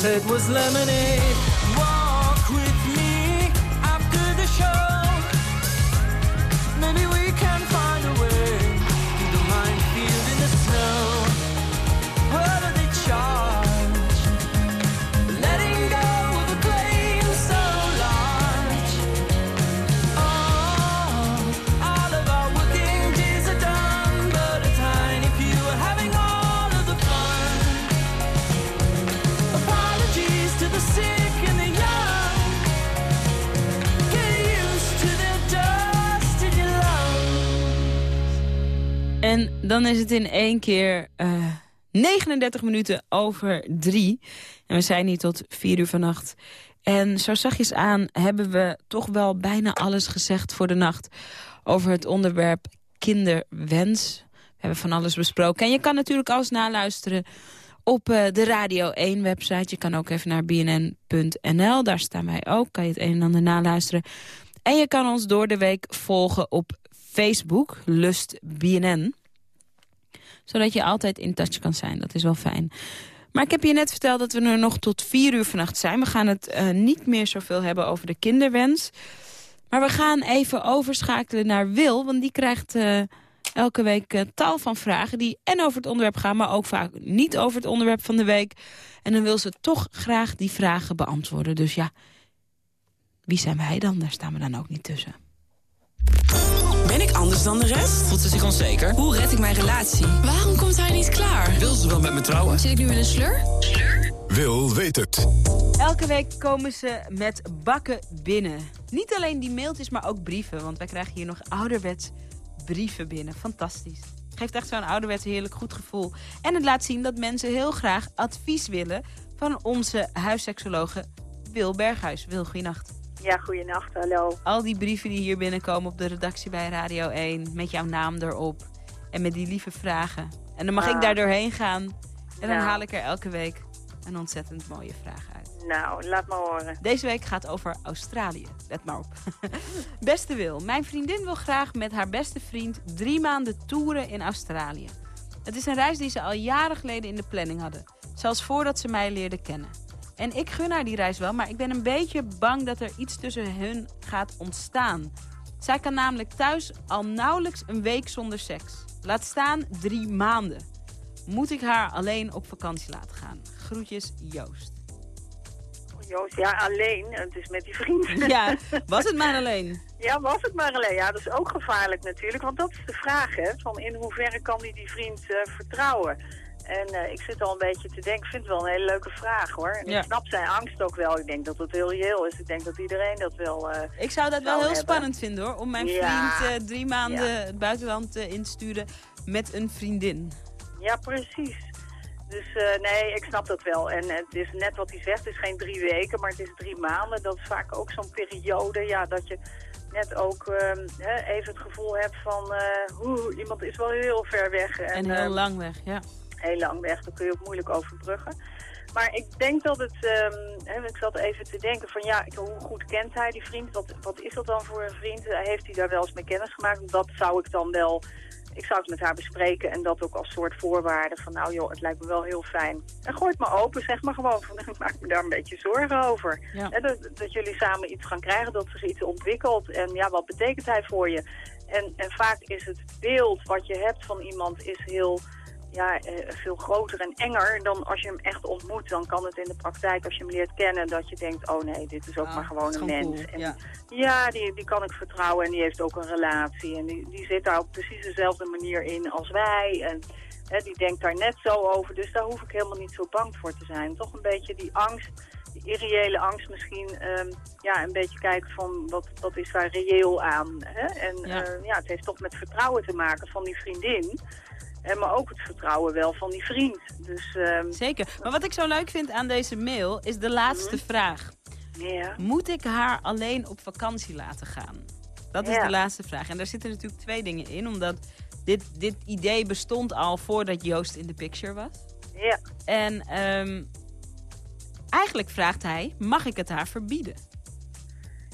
it was lemonade. Dan is het in één keer eh 39 minuten over drie. En we zijn hier tot vier uur vannacht. En zo zachtjes aan hebben we toch wel bijna alles gezegd voor de nacht... over het onderwerp kinderwens. We hebben van alles besproken. En je kan natuurlijk alles naluisteren op eh, de Radio 1-website. Je kan ook even naar bnn.nl. Daar staan wij ook. Kan je het een en ander naluisteren. En je kan ons door de week volgen op Facebook, Lust BNN. Zodat je altijd in touch kan zijn. Dat is wel fijn. Maar ik heb je net verteld dat we er nog tot vier uur vannacht zijn. We gaan het eh, niet meer zoveel hebben over de kinderwens. Maar we gaan even overschakelen naar Wil. Want die krijgt eh, elke week eh, tal van vragen die en over het onderwerp gaan... maar ook vaak niet over het onderwerp van de week. En dan wil ze toch graag die vragen beantwoorden. Dus ja, wie zijn wij dan? Daar staan we dan ook niet tussen. Anders dan de rest? Voelt ze zich onzeker? Hoe red ik mijn relatie? Waarom komt hij niet klaar? Wil ze wel met me trouwen? Zit ik nu in een slur? Wil weet het. Elke week komen ze met bakken binnen. Niet alleen die mailtjes, maar ook brieven. Want wij krijgen hier nog ouderwets brieven binnen. Fantastisch. Geeft echt zo'n ouderwets heerlijk goed gevoel. En het laat zien dat mensen heel graag advies willen... van onze huisseksologe Wil Berghuis. Wil, goeienacht. Ja, goeienacht, hallo. Al die brieven die hier binnenkomen op de redactie bij Radio 1... met jouw naam erop en met die lieve vragen. En dan mag Ah. ik daar doorheen gaan. En dan Nou. haal ik er elke week een ontzettend mooie vraag uit. Nou, laat maar horen. Deze week gaat over Australië. Let maar op. Beste Wil, mijn vriendin wil graag met haar beste vriend drie maanden toeren in Australië. Het is een reis die ze al jaren geleden in de planning hadden. Zelfs voordat ze mij leerden kennen. En ik gun haar die reis wel, maar ik ben een beetje bang dat er iets tussen hun gaat ontstaan. Zij kan namelijk thuis al nauwelijks een week zonder seks. Laat staan drie maanden. Moet ik haar alleen op vakantie laten gaan? Groetjes, Joost. Joost, ja, alleen. Het is met die vriend. Ja, was het maar alleen? Ja, was het maar alleen. Ja, dat is ook gevaarlijk natuurlijk. Want dat is de vraag, hè. Van in hoeverre kan hij die vriend eh, vertrouwen? En eh, ik zit al een beetje te denken, ik vind het wel een hele leuke vraag, hoor. En Ja. ik snap zijn angst ook wel. Ik denk dat het heel reëel is. Ik denk dat iedereen dat wel eh, Ik zou dat wel heel hebben. spannend vinden hoor. Om mijn Ja. vriend eh, drie maanden Ja. het buitenland in te sturen met een vriendin. Ja, precies. Dus nee, ik snap dat wel. En het is net wat hij zegt, het is geen drie weken, maar het is drie maanden. Dat is vaak ook zo'n periode, ja, dat je net ook ehm, even het gevoel hebt van... hoe, iemand is wel heel ver weg. En, En heel ehm, lang weg, ja. Heel lang weg. Daar kun je ook moeilijk overbruggen. Maar ik denk dat het, ehm, ik zat even te denken van ja, hoe goed kent hij die vriend? Wat, wat is dat dan voor een vriend? Heeft hij daar wel eens mee kennis gemaakt? Dat zou ik dan wel, ik zou het met haar bespreken en dat ook als soort voorwaarde van nou joh, het lijkt me wel heel fijn. En gooi het maar open, zeg maar gewoon van ik maak me daar een beetje zorgen over. Ja. Dat, dat jullie samen iets gaan krijgen, dat zich iets ontwikkelt en ja, wat betekent hij voor je? En, en vaak is het beeld wat je hebt van iemand is heel ja, eh, veel groter en enger dan als je hem echt ontmoet. Dan kan het in de praktijk, als je hem leert kennen, dat je denkt, oh nee, dit is ook Ah, maar gewoon een mens. cool, En ja. ja, die, die kan ik vertrouwen en die heeft ook een relatie. En die, die zit daar op precies dezelfde manier in als wij. En hè, die denkt daar net zo over. Dus daar hoef ik helemaal niet zo bang voor te zijn. Toch een beetje die angst, die irreële angst misschien. ehm, ja, een beetje kijken van wat, wat is daar reëel aan. Hè? En Ja. ja, het heeft toch met vertrouwen te maken van die vriendin. En maar ook het vertrouwen wel van die vriend. Dus ehm, Zeker. Maar wat ik zo leuk vind aan deze mail is de laatste Mhm. vraag. ja. Moet ik haar alleen op vakantie laten gaan? Dat is Ja. de laatste vraag. En daar zitten natuurlijk twee dingen in. Omdat dit, dit idee bestond al voordat Joost in de picture was. Ja. En ehm, eigenlijk vraagt hij, mag ik het haar verbieden?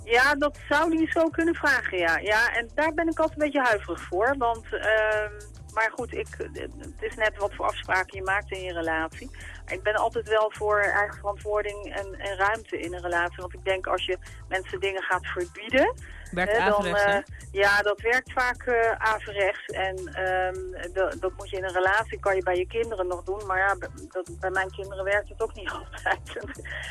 Ja, dat zou hij zo kunnen vragen, ja. Ja, en daar ben ik altijd een beetje huiverig voor. Want ehm, maar goed, ik, het is net wat voor afspraken je maakt in je relatie. Ik ben altijd wel voor eigen verantwoording en, en ruimte in een relatie. Want ik denk als je mensen dingen gaat verbieden... Werkt hè, dan, averechts, hè? eh, ja, dat werkt vaak eh averechts. En ehm, dat, moet je in een relatie, kan je bij je kinderen nog doen. Maar ja, dat, bij mijn kinderen werkt het ook niet altijd.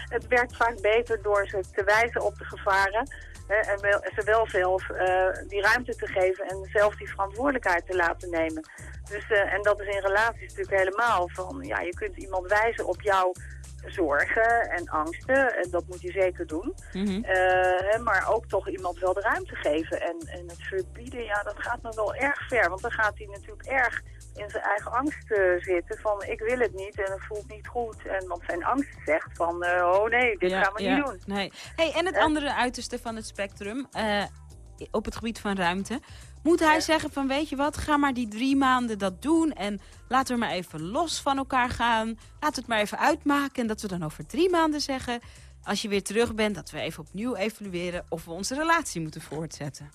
het werkt vaak beter door ze te wijzen op de gevaren. Hè, en wel, ze wel zelf eh, die ruimte te geven en zelf die verantwoordelijkheid te laten nemen. Dus, en dat is in relaties natuurlijk helemaal van, ja, je kunt iemand wijzen op jouw zorgen en angsten. En dat moet je zeker doen. Mhm. Eh, maar ook toch iemand wel de ruimte geven. En, en het verbieden, ja, dat gaat nog wel erg ver. Want dan gaat hij natuurlijk erg in zijn eigen angst eh, zitten. Van, ik wil het niet en het voelt niet goed. En want zijn angst zegt van, eh, oh nee, dit Ja, gaan we ja, niet doen. Nee. Hey, en het andere uiterste van het spectrum, op het gebied van ruimte. Moet hij zeggen van, weet je wat, ga maar die drie maanden dat doen... en laten we maar even los van elkaar gaan. We het maar even uitmaken. En dat we dan over drie maanden zeggen... als je weer terug bent, dat we even opnieuw evalueren... of we onze relatie moeten voortzetten.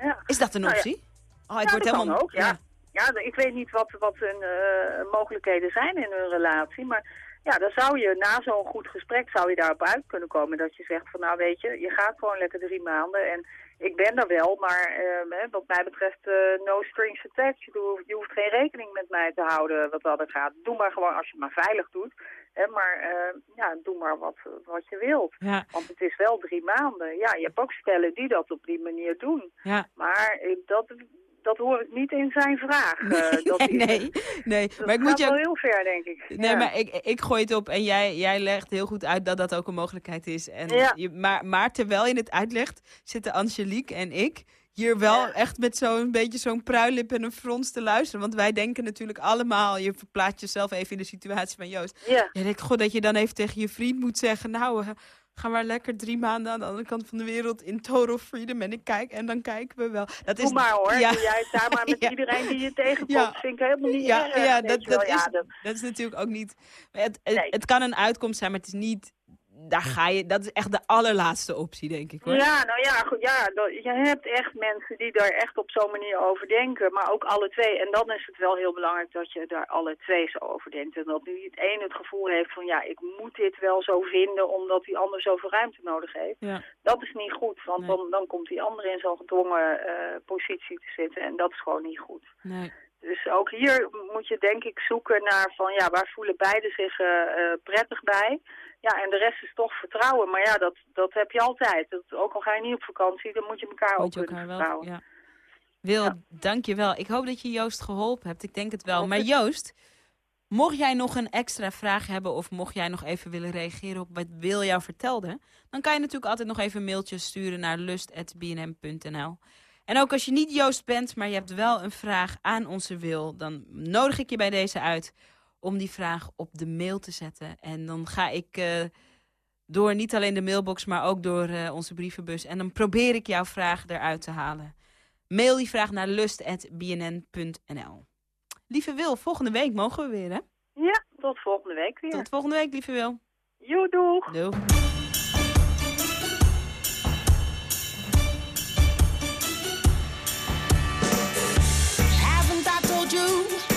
Ja. Is dat een Nou optie? Oh, ik ja, helemaal... ook, ja. ja. ik weet niet wat, wat hun eh, mogelijkheden zijn in hun relatie, maar ja, dan zou je na zo'n goed gesprek zou je daarop uit kunnen komen dat je zegt van nou weet je, je gaat gewoon lekker drie maanden en ik ben er wel, maar eh, hè, wat mij betreft eh, no strings attached. Je hoeft, je hoeft geen rekening met mij te houden wat dat er gaat. Doe maar gewoon als je het maar veilig doet. Hè, maar eh, ja, doe maar wat, wat je wilt. Ja. Want het is wel drie maanden. Ja, je hebt ook stellen die dat op die manier doen. Ja. Maar eh, dat, dat hoor ik niet in zijn vraag. eh, dat nee, nee, nee. Dat Maar ik gaat moet je wel heel ver, denk ik. Nee, Ja. maar ik, ik gooi het op en jij, jij legt heel goed uit dat dat ook een mogelijkheid is. En Ja. je, maar, maar terwijl je het uitlegt, zitten Angelique en ik hier wel echt met zo'n beetje zo'n pruilip en een frons te luisteren. Want wij denken natuurlijk allemaal, je verplaatst jezelf even in de situatie van Joost. Ja. Je denkt, god, dat je dan even tegen je vriend moet zeggen, nou, eh, ga maar lekker drie maanden aan de andere kant van de wereld in total freedom. En ik kijk en dan kijken we wel. Dat Doe is, maar hoor, Ja. doe jij daar maar met Ja. iedereen die je tegenkomt. Ja. Vind ik helemaal niet Ja, erg. ja, dat, dat, is, dat- is natuurlijk ook niet. Het, het, het kan een uitkomst zijn, maar het is niet. Daar ga je, dat is echt de allerlaatste optie, denk ik hoor. Ja, nou ja, goed, ja dat- je hebt echt mensen die daar echt op zo'n manier over denken, maar ook alle twee. En dan is het wel heel belangrijk dat je daar alle twee zo over denkt. En dat niet het een het gevoel heeft van ja, ik moet dit wel zo vinden omdat die ander zoveel ruimte nodig heeft. Ja. Dat is niet goed, want dan, dan komt die ander in zo'n gedwongen eh, positie te zitten en dat is gewoon niet goed. Nee. Dus ook hier moet je denk ik zoeken naar van ja, waar voelen beiden zich eh, eh, prettig bij. Ja, en de rest is toch vertrouwen. Maar ja, dat, dat heb je altijd. Dat, ook al ga je niet op vakantie, dan moet je elkaar Moet ook je kunnen wel. vertrouwen. Ja. Wil, dank je wel. Ik hoop dat je Joost geholpen hebt. Ik denk het wel. Maar Joost, mocht jij nog een extra vraag hebben of mocht jij nog even willen reageren op wat Wil jou vertelde, dan kan je natuurlijk altijd nog even een mailtje sturen naar lust.bnm.nl. En ook als je niet Joost bent, maar je hebt wel een vraag aan onze Wil, dan nodig ik je bij deze uit om die vraag op de mail te zetten. En dan ga ik eh, door niet alleen de mailbox, maar ook door eh, onze brievenbus. En dan probeer ik jouw vraag eruit te halen. Mail die vraag naar lust.bnn.nl. Lieve Wil, volgende week mogen we weer, hè? Ja, tot volgende week weer. Tot volgende week, lieve Wil. Jo, doeg. Doeg. You?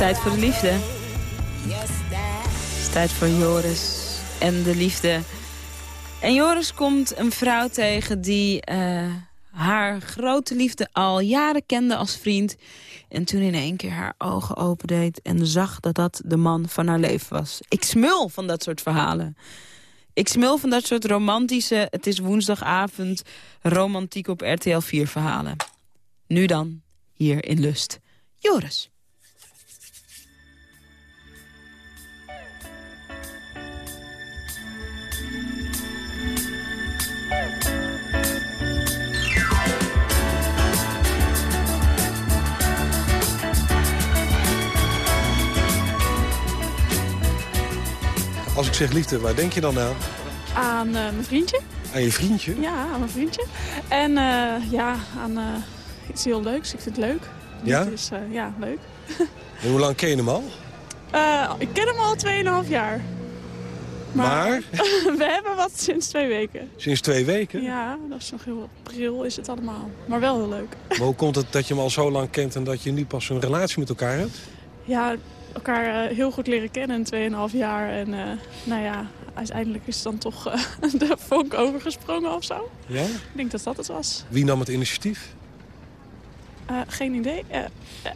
Tijd voor de liefde. Het is tijd voor Joris en de liefde. En Joris komt een vrouw tegen die eh, haar grote liefde al jaren kende als vriend. En toen in één keer haar ogen opendeed en zag dat dat de man van haar leven was. Ik smul van dat soort verhalen. Ik smul van dat soort romantische, het is woensdagavond, romantiek op RTL 4 verhalen. Nu dan, hier in Lust. Joris. Als ik zeg liefde, waar denk je dan aan? Aan eh, mijn vriendje. Aan je vriendje? Ja, aan mijn vriendje. En eh, ja, aan eh, iets heel leuks. Ik vind het leuk. Ja? Ja, leuk. En hoe lang ken je hem al? Ik ken hem al 2,5 jaar. Maar? we hebben wat sinds twee weken. Sinds twee weken? Ja, dat is nog heel pril is het allemaal. Maar wel heel leuk. Maar hoe komt het dat je hem al zo lang kent en dat je nu pas een relatie met elkaar hebt? Ja, elkaar eh, heel goed leren kennen in 2,5 jaar. En eh, nou ja, uiteindelijk is dan toch eh, de vonk overgesprongen of zo. Ja? Ik denk dat dat het was. Wie nam het initiatief? Geen idee.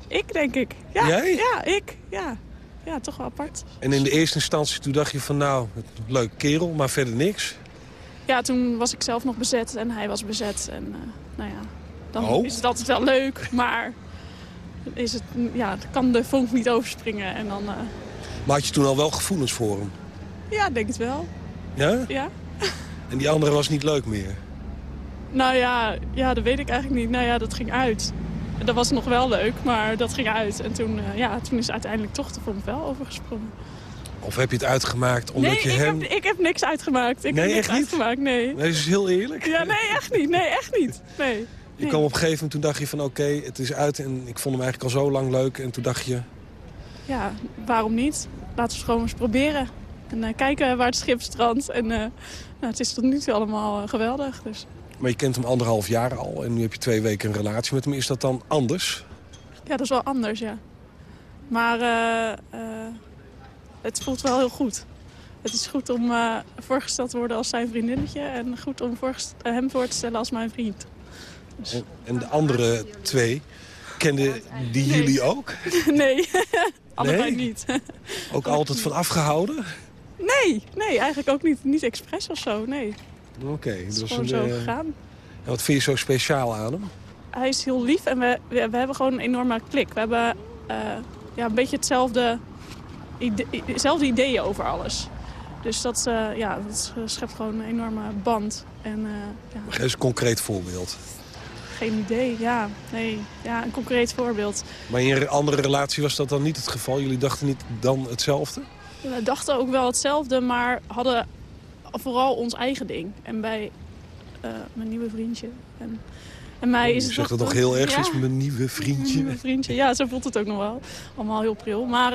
Ik, denk ik. Ja, Jij? Ja, ik. Ja. ja, toch wel apart. En in de eerste instantie toen dacht je van nou, leuk kerel, maar verder niks. Ja, toen was ik zelf nog bezet en hij was bezet. En nou ja, dan Oh. is het altijd wel leuk, maar is het, ja, dan kan de vonk niet overspringen. En dan, eh, Maar had je toen al wel gevoelens voor hem? ja, denk het wel. Ja? Ja. En die andere was niet leuk meer? Nou ja, ja, dat weet ik eigenlijk niet. Nou ja, dat ging uit. Dat was nog wel leuk, maar dat ging uit. En toen, eh, ja, toen is uiteindelijk toch de vonk wel overgesprongen. Of heb je het uitgemaakt omdat nee, je ik, hem... heb, ik heb niks uitgemaakt. Ik Nee, heb niks echt niet? uitgemaakt, nee. Nee, dat is heel eerlijk. Ja, nee, echt niet. Nee, echt niet. Nee. Je kwam op een gegeven moment, toen dacht je van oké, het is uit. En ik vond hem eigenlijk al zo lang leuk. En toen dacht je, Ja, waarom niet? Laten we het gewoon eens proberen. En eh, kijken waar het schip strandt. En eh, nou, het is tot nu toe allemaal eh, geweldig. Dus maar je kent hem anderhalf jaar al. En nu heb je twee weken een relatie met hem. Is dat dan anders? ja, dat is wel anders, ja. Maar het voelt wel heel goed. Het is goed om voorgesteld te worden als zijn vriendinnetje. En goed om hem voor te stellen als mijn vriend. En, en de andere twee, kenden die Nee. jullie ook? nee, allebei Nee? niet. Ook altijd van afgehouden? nee, nee, eigenlijk ook niet. Niet expres of zo, nee. Oké, Het is gewoon een, zo eh, gegaan. en wat vind je zo speciaal aan hem? hij is heel lief en we, we, we hebben gewoon een enorme klik. We hebben eh, ja, een beetje hetzelfde, ide hetzelfde ideeën over alles. Dus dat, eh, ja, dat schept gewoon een enorme band. En ja, Geef eens een concreet voorbeeld. Geen idee, ja. Nee, ja, een concreet voorbeeld. Maar in een andere relatie was dat dan niet het geval? Jullie dachten niet dan hetzelfde? We dachten ook wel hetzelfde, maar hadden vooral ons eigen ding. En bij eh, mijn nieuwe vriendje en, en mij is je het zegt nog- dat toch heel erg, Ja. is mijn nieuwe Mijn vriendje. nieuwe vriendje. Ja, zo voelt het ook nog wel. Allemaal heel pril. Maar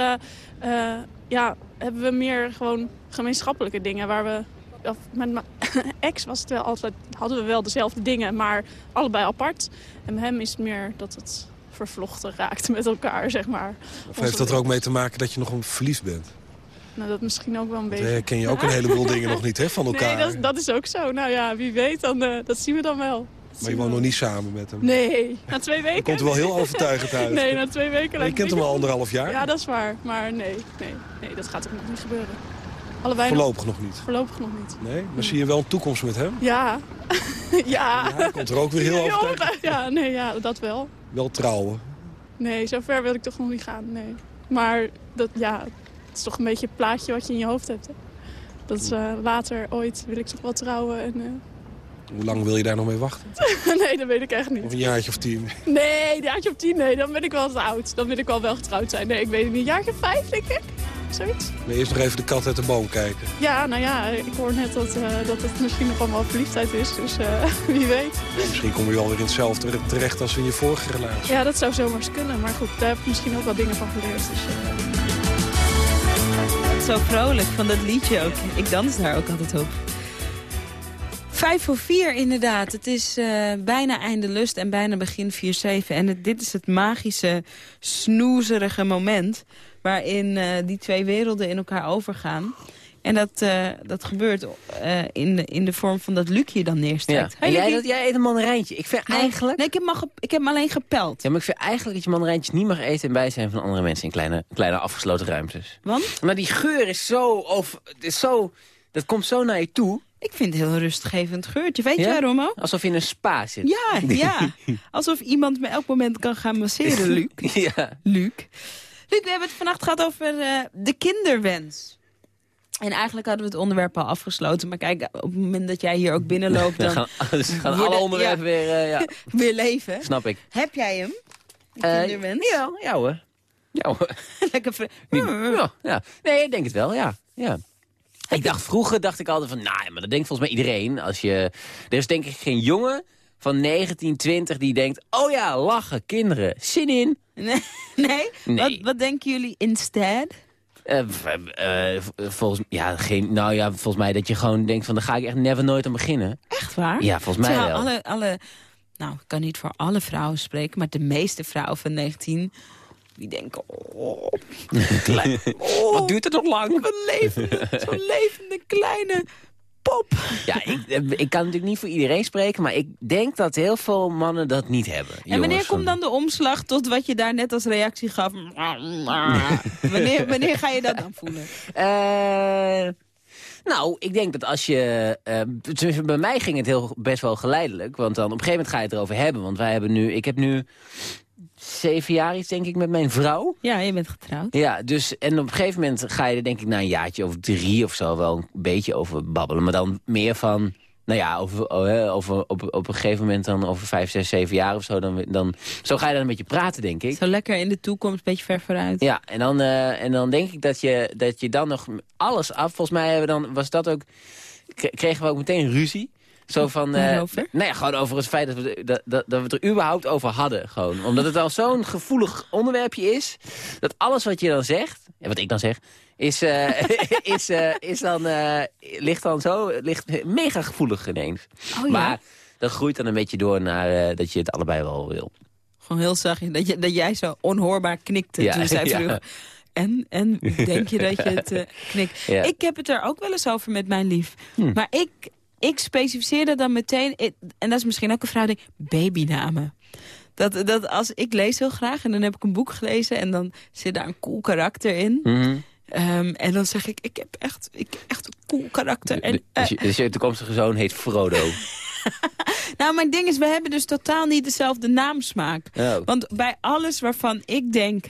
eh, eh, ja, hebben we meer gewoon gemeenschappelijke dingen waar we... Of met mijn ex was het wel altijd, hadden we wel dezelfde dingen, maar allebei apart. En bij hem is het meer dat het vervlochten raakt met elkaar, zeg maar. Of heeft dat er ook mee te maken dat je nog verliefd bent? Nou, dat misschien ook wel een beetje. Daar herken je ook een heleboel dingen nog niet hè, van elkaar. Nee, dat, dat is ook zo. Nou ja, wie weet, dan, eh, dat zien we dan wel. Maar je woont nog niet samen met hem. Nee, na twee weken. komt er wel heel overtuigend uit. Nee, na twee weken. Maar je kent hem al anderhalf jaar? Ja, dat is waar. Maar nee, nee, nee, dat gaat ook nog niet gebeuren. Allebei Voorlopig nog niet? Voorlopig nog niet. Nee? Maar zie je wel een toekomst met hem? Ja. ja. Ja, komt er ook weer heel overtuigend. Ja, nee, ja, dat wel. Wel trouwen. Nee, zover wil ik toch nog niet gaan, nee. Maar dat, ja, het is toch een beetje het plaatje wat je in je hoofd hebt, hè. Dat is eh, later, ooit, wil ik toch wel trouwen en... eh, Hoe lang wil je daar nog mee wachten? nee, dat weet ik echt niet. Of een jaartje of tien? Nee, een jaartje of tien, nee, dan ben ik wel te oud. Dan wil ik wel wel getrouwd zijn. Nee, ik weet het niet. Een jaartje of vijf, denk ik. Zoiets. Maar eerst nog even de kat uit de boom kijken. Ja, nou ja, ik hoor net dat, eh, dat het misschien nog allemaal verliefdheid is. Dus eh, wie weet. Misschien kom je wel weer in hetzelfde terecht als in je vorige relatie. Ja, dat zou zomaar eens kunnen. Maar goed, daar heb ik misschien ook wel dingen van geleerd. Dus, eh, Zo vrolijk van dat liedje ook. Ik dans daar ook altijd op. Vijf voor vier inderdaad. Het is eh, bijna einde lust en bijna begin 4-7. En het- dit is het magische, snoezerige moment... waarin eh, die twee werelden in elkaar overgaan. En dat, eh, dat gebeurt eh, in, de, in de vorm van dat Luc je dan Ja. neersteekt. En jij, dat, jij eet een mandarijntje. Ik vind Nee, eigenlijk... Nee, ik heb, hem ik heb hem alleen gepeld. Ja, maar ik vind eigenlijk dat je mandarijntjes niet mag eten... in bijzijn van andere mensen in kleine, kleine afgesloten ruimtes. Want? Maar die geur is zo... Of, is zo dat komt zo naar je toe. Ik vind het een heel rustgevend geurtje. Weet je Ja? waarom ook? Alsof je in een spa zit. Ja, ja. Alsof iemand me elk moment kan gaan masseren, Luc. ja. Luc. Luc, we hebben het vannacht gehad over eh, de kinderwens. En eigenlijk hadden we het onderwerp al afgesloten. Maar kijk, op het moment dat jij hier ook binnenloopt... Dan gaan, dus gaan worden- alle onderwerpen ja. weer... eh, ja, weer leven. snap ik. Heb jij hem? De Eh, kinderwens? ja, ja hoor. Ja hoor. Lekker Niet- Ja, ja. Nee, ik denk het wel, ja. ja. Ik dacht vroeger, dacht ik altijd van, nou, maar dat denkt volgens mij iedereen. Als je, er is denk ik geen jongen van 19, 20 die denkt, oh ja, lachen, kinderen, zin in. Nee? nee? Nee. Wat, wat denken jullie instead? V- volgens, ja, geen, nou ja, volgens mij dat je gewoon denkt van, daar ga ik echt never nooit aan beginnen. Echt waar? Ja, volgens mij Terwijl wel. Alle, alle, nou, ik kan niet voor alle vrouwen spreken, maar de meeste vrouwen van 19... die denken, oh, klein, oh Wat duurt het nog lang? Wat levende, zo'n levende kleine pop. Ja, ik, ik kan natuurlijk niet voor iedereen spreken, maar ik denk dat heel veel mannen dat niet hebben. En wanneer komt dan de omslag tot wat je daar net als reactie gaf? wanneer, wanneer ga je dat dan voelen? Eh, nou, ik denk dat als je... tenminste, bij mij ging het heel, best wel geleidelijk. Want dan op een gegeven moment ga je het erover hebben. Want wij hebben nu... Ik heb nu zeven jaar iets, denk ik, met mijn vrouw. Ja, je bent getrouwd. Ja, dus... En op een gegeven moment ga je er denk ik na een jaartje of drie of zo wel een beetje over babbelen. Maar dan meer van... Nou ja, over, oh, over, op, op een gegeven moment dan over vijf, zes, zeven jaar of zo. Dan, dan, zo ga je dan een beetje praten, denk ik. Zo lekker in de toekomst, een beetje ver vooruit. Ja, en dan, eh, en dan denk ik dat je, dat je dan nog alles af... Volgens mij hebben we dan, was dat ook, kregen we ook meteen ruzie. Zo van, nou ja, gewoon over het feit dat we, dat, dat, dat we het er überhaupt over hadden. Gewoon. Omdat het al zo'n gevoelig onderwerpje is. Dat alles wat je dan zegt, en wat ik dan zeg, is, eh, is, eh, is dan, ligt dan zo, ligt mega gevoelig ineens. Oh ja? Maar dat groeit dan een beetje door naar dat je het allebei wel wil. Gewoon heel zachtjes, dat, je, dat jij zo onhoorbaar knikte Ja, toen zij ja. En, en denk je dat je het knikt? Ja. Ik heb het er ook wel eens over met mijn lief. Hm. Maar ik, ik specificeerde dan meteen, en dat is misschien ook een vrouw, die babynamen. Dat, dat als ik lees heel graag en dan heb ik een boek gelezen en dan zit daar een cool karakter in. Mhm. Ehm, en dan zeg ik, ik heb echt, ik heb echt een cool karakter. En, eh, Dus je, dus je toekomstige zoon heet Frodo. nou, mijn ding is, we hebben dus totaal niet dezelfde naamsmaak. Oh. Want bij alles waarvan ik denk...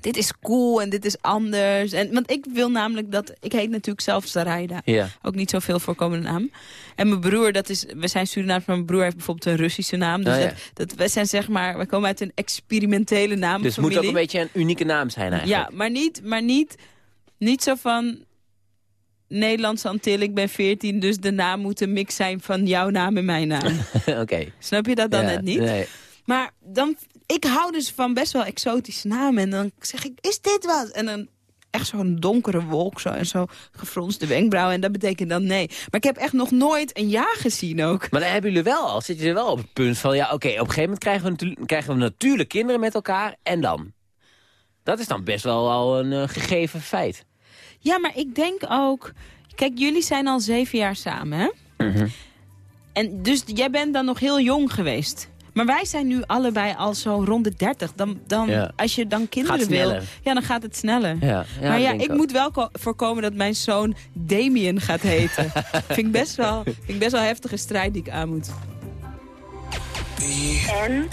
dit is cool en dit is anders. En, want ik wil namelijk dat... Ik heet natuurlijk zelf Sarayda. Ja. Ook niet zoveel voorkomende naam. En mijn broer, dat is, we zijn Surinaams, maar mijn broer heeft bijvoorbeeld een Russische naam. Dus Oh, ja. dat, dat, wij zijn zeg maar, wij komen uit een experimentele naam. Dus het moet ook een beetje een unieke naam zijn eigenlijk. Ja, maar niet, maar niet, niet zo van... Nederlandse Antillen, ik ben 14, dus de naam moet een mix zijn van jouw naam en mijn naam. Oké. Snap je dat dan Ja, net niet? Nee. Maar dan, ik hou dus van best wel exotische namen. En dan zeg ik, is dit wat? En dan echt zo'n donkere wolk zo, en zo gefronste wenkbrauwen. En dat betekent dan nee. Maar ik heb echt nog nooit een ja gezien ook. Maar dan hebben jullie wel al, zit je er wel op het punt van... ja, oké, op een gegeven moment krijgen we, krijgen we natuurlijk kinderen met elkaar. En dan? Dat is dan best wel al een eh, gegeven feit. Ja, maar ik denk ook... Kijk, jullie zijn al zeven jaar samen, hè? Mhm. En dus jij bent dan nog heel jong geweest. Maar wij zijn nu allebei al zo rond de 30. Dan, dan, Ja. Als je dan kinderen wil, ja, dan gaat het sneller. Ja, ja, maar ja, ik moet wel ko- voorkomen dat mijn zoon Damien gaat heten. vind, ik best wel, vind ik best wel een heftige strijd die ik aan moet. En?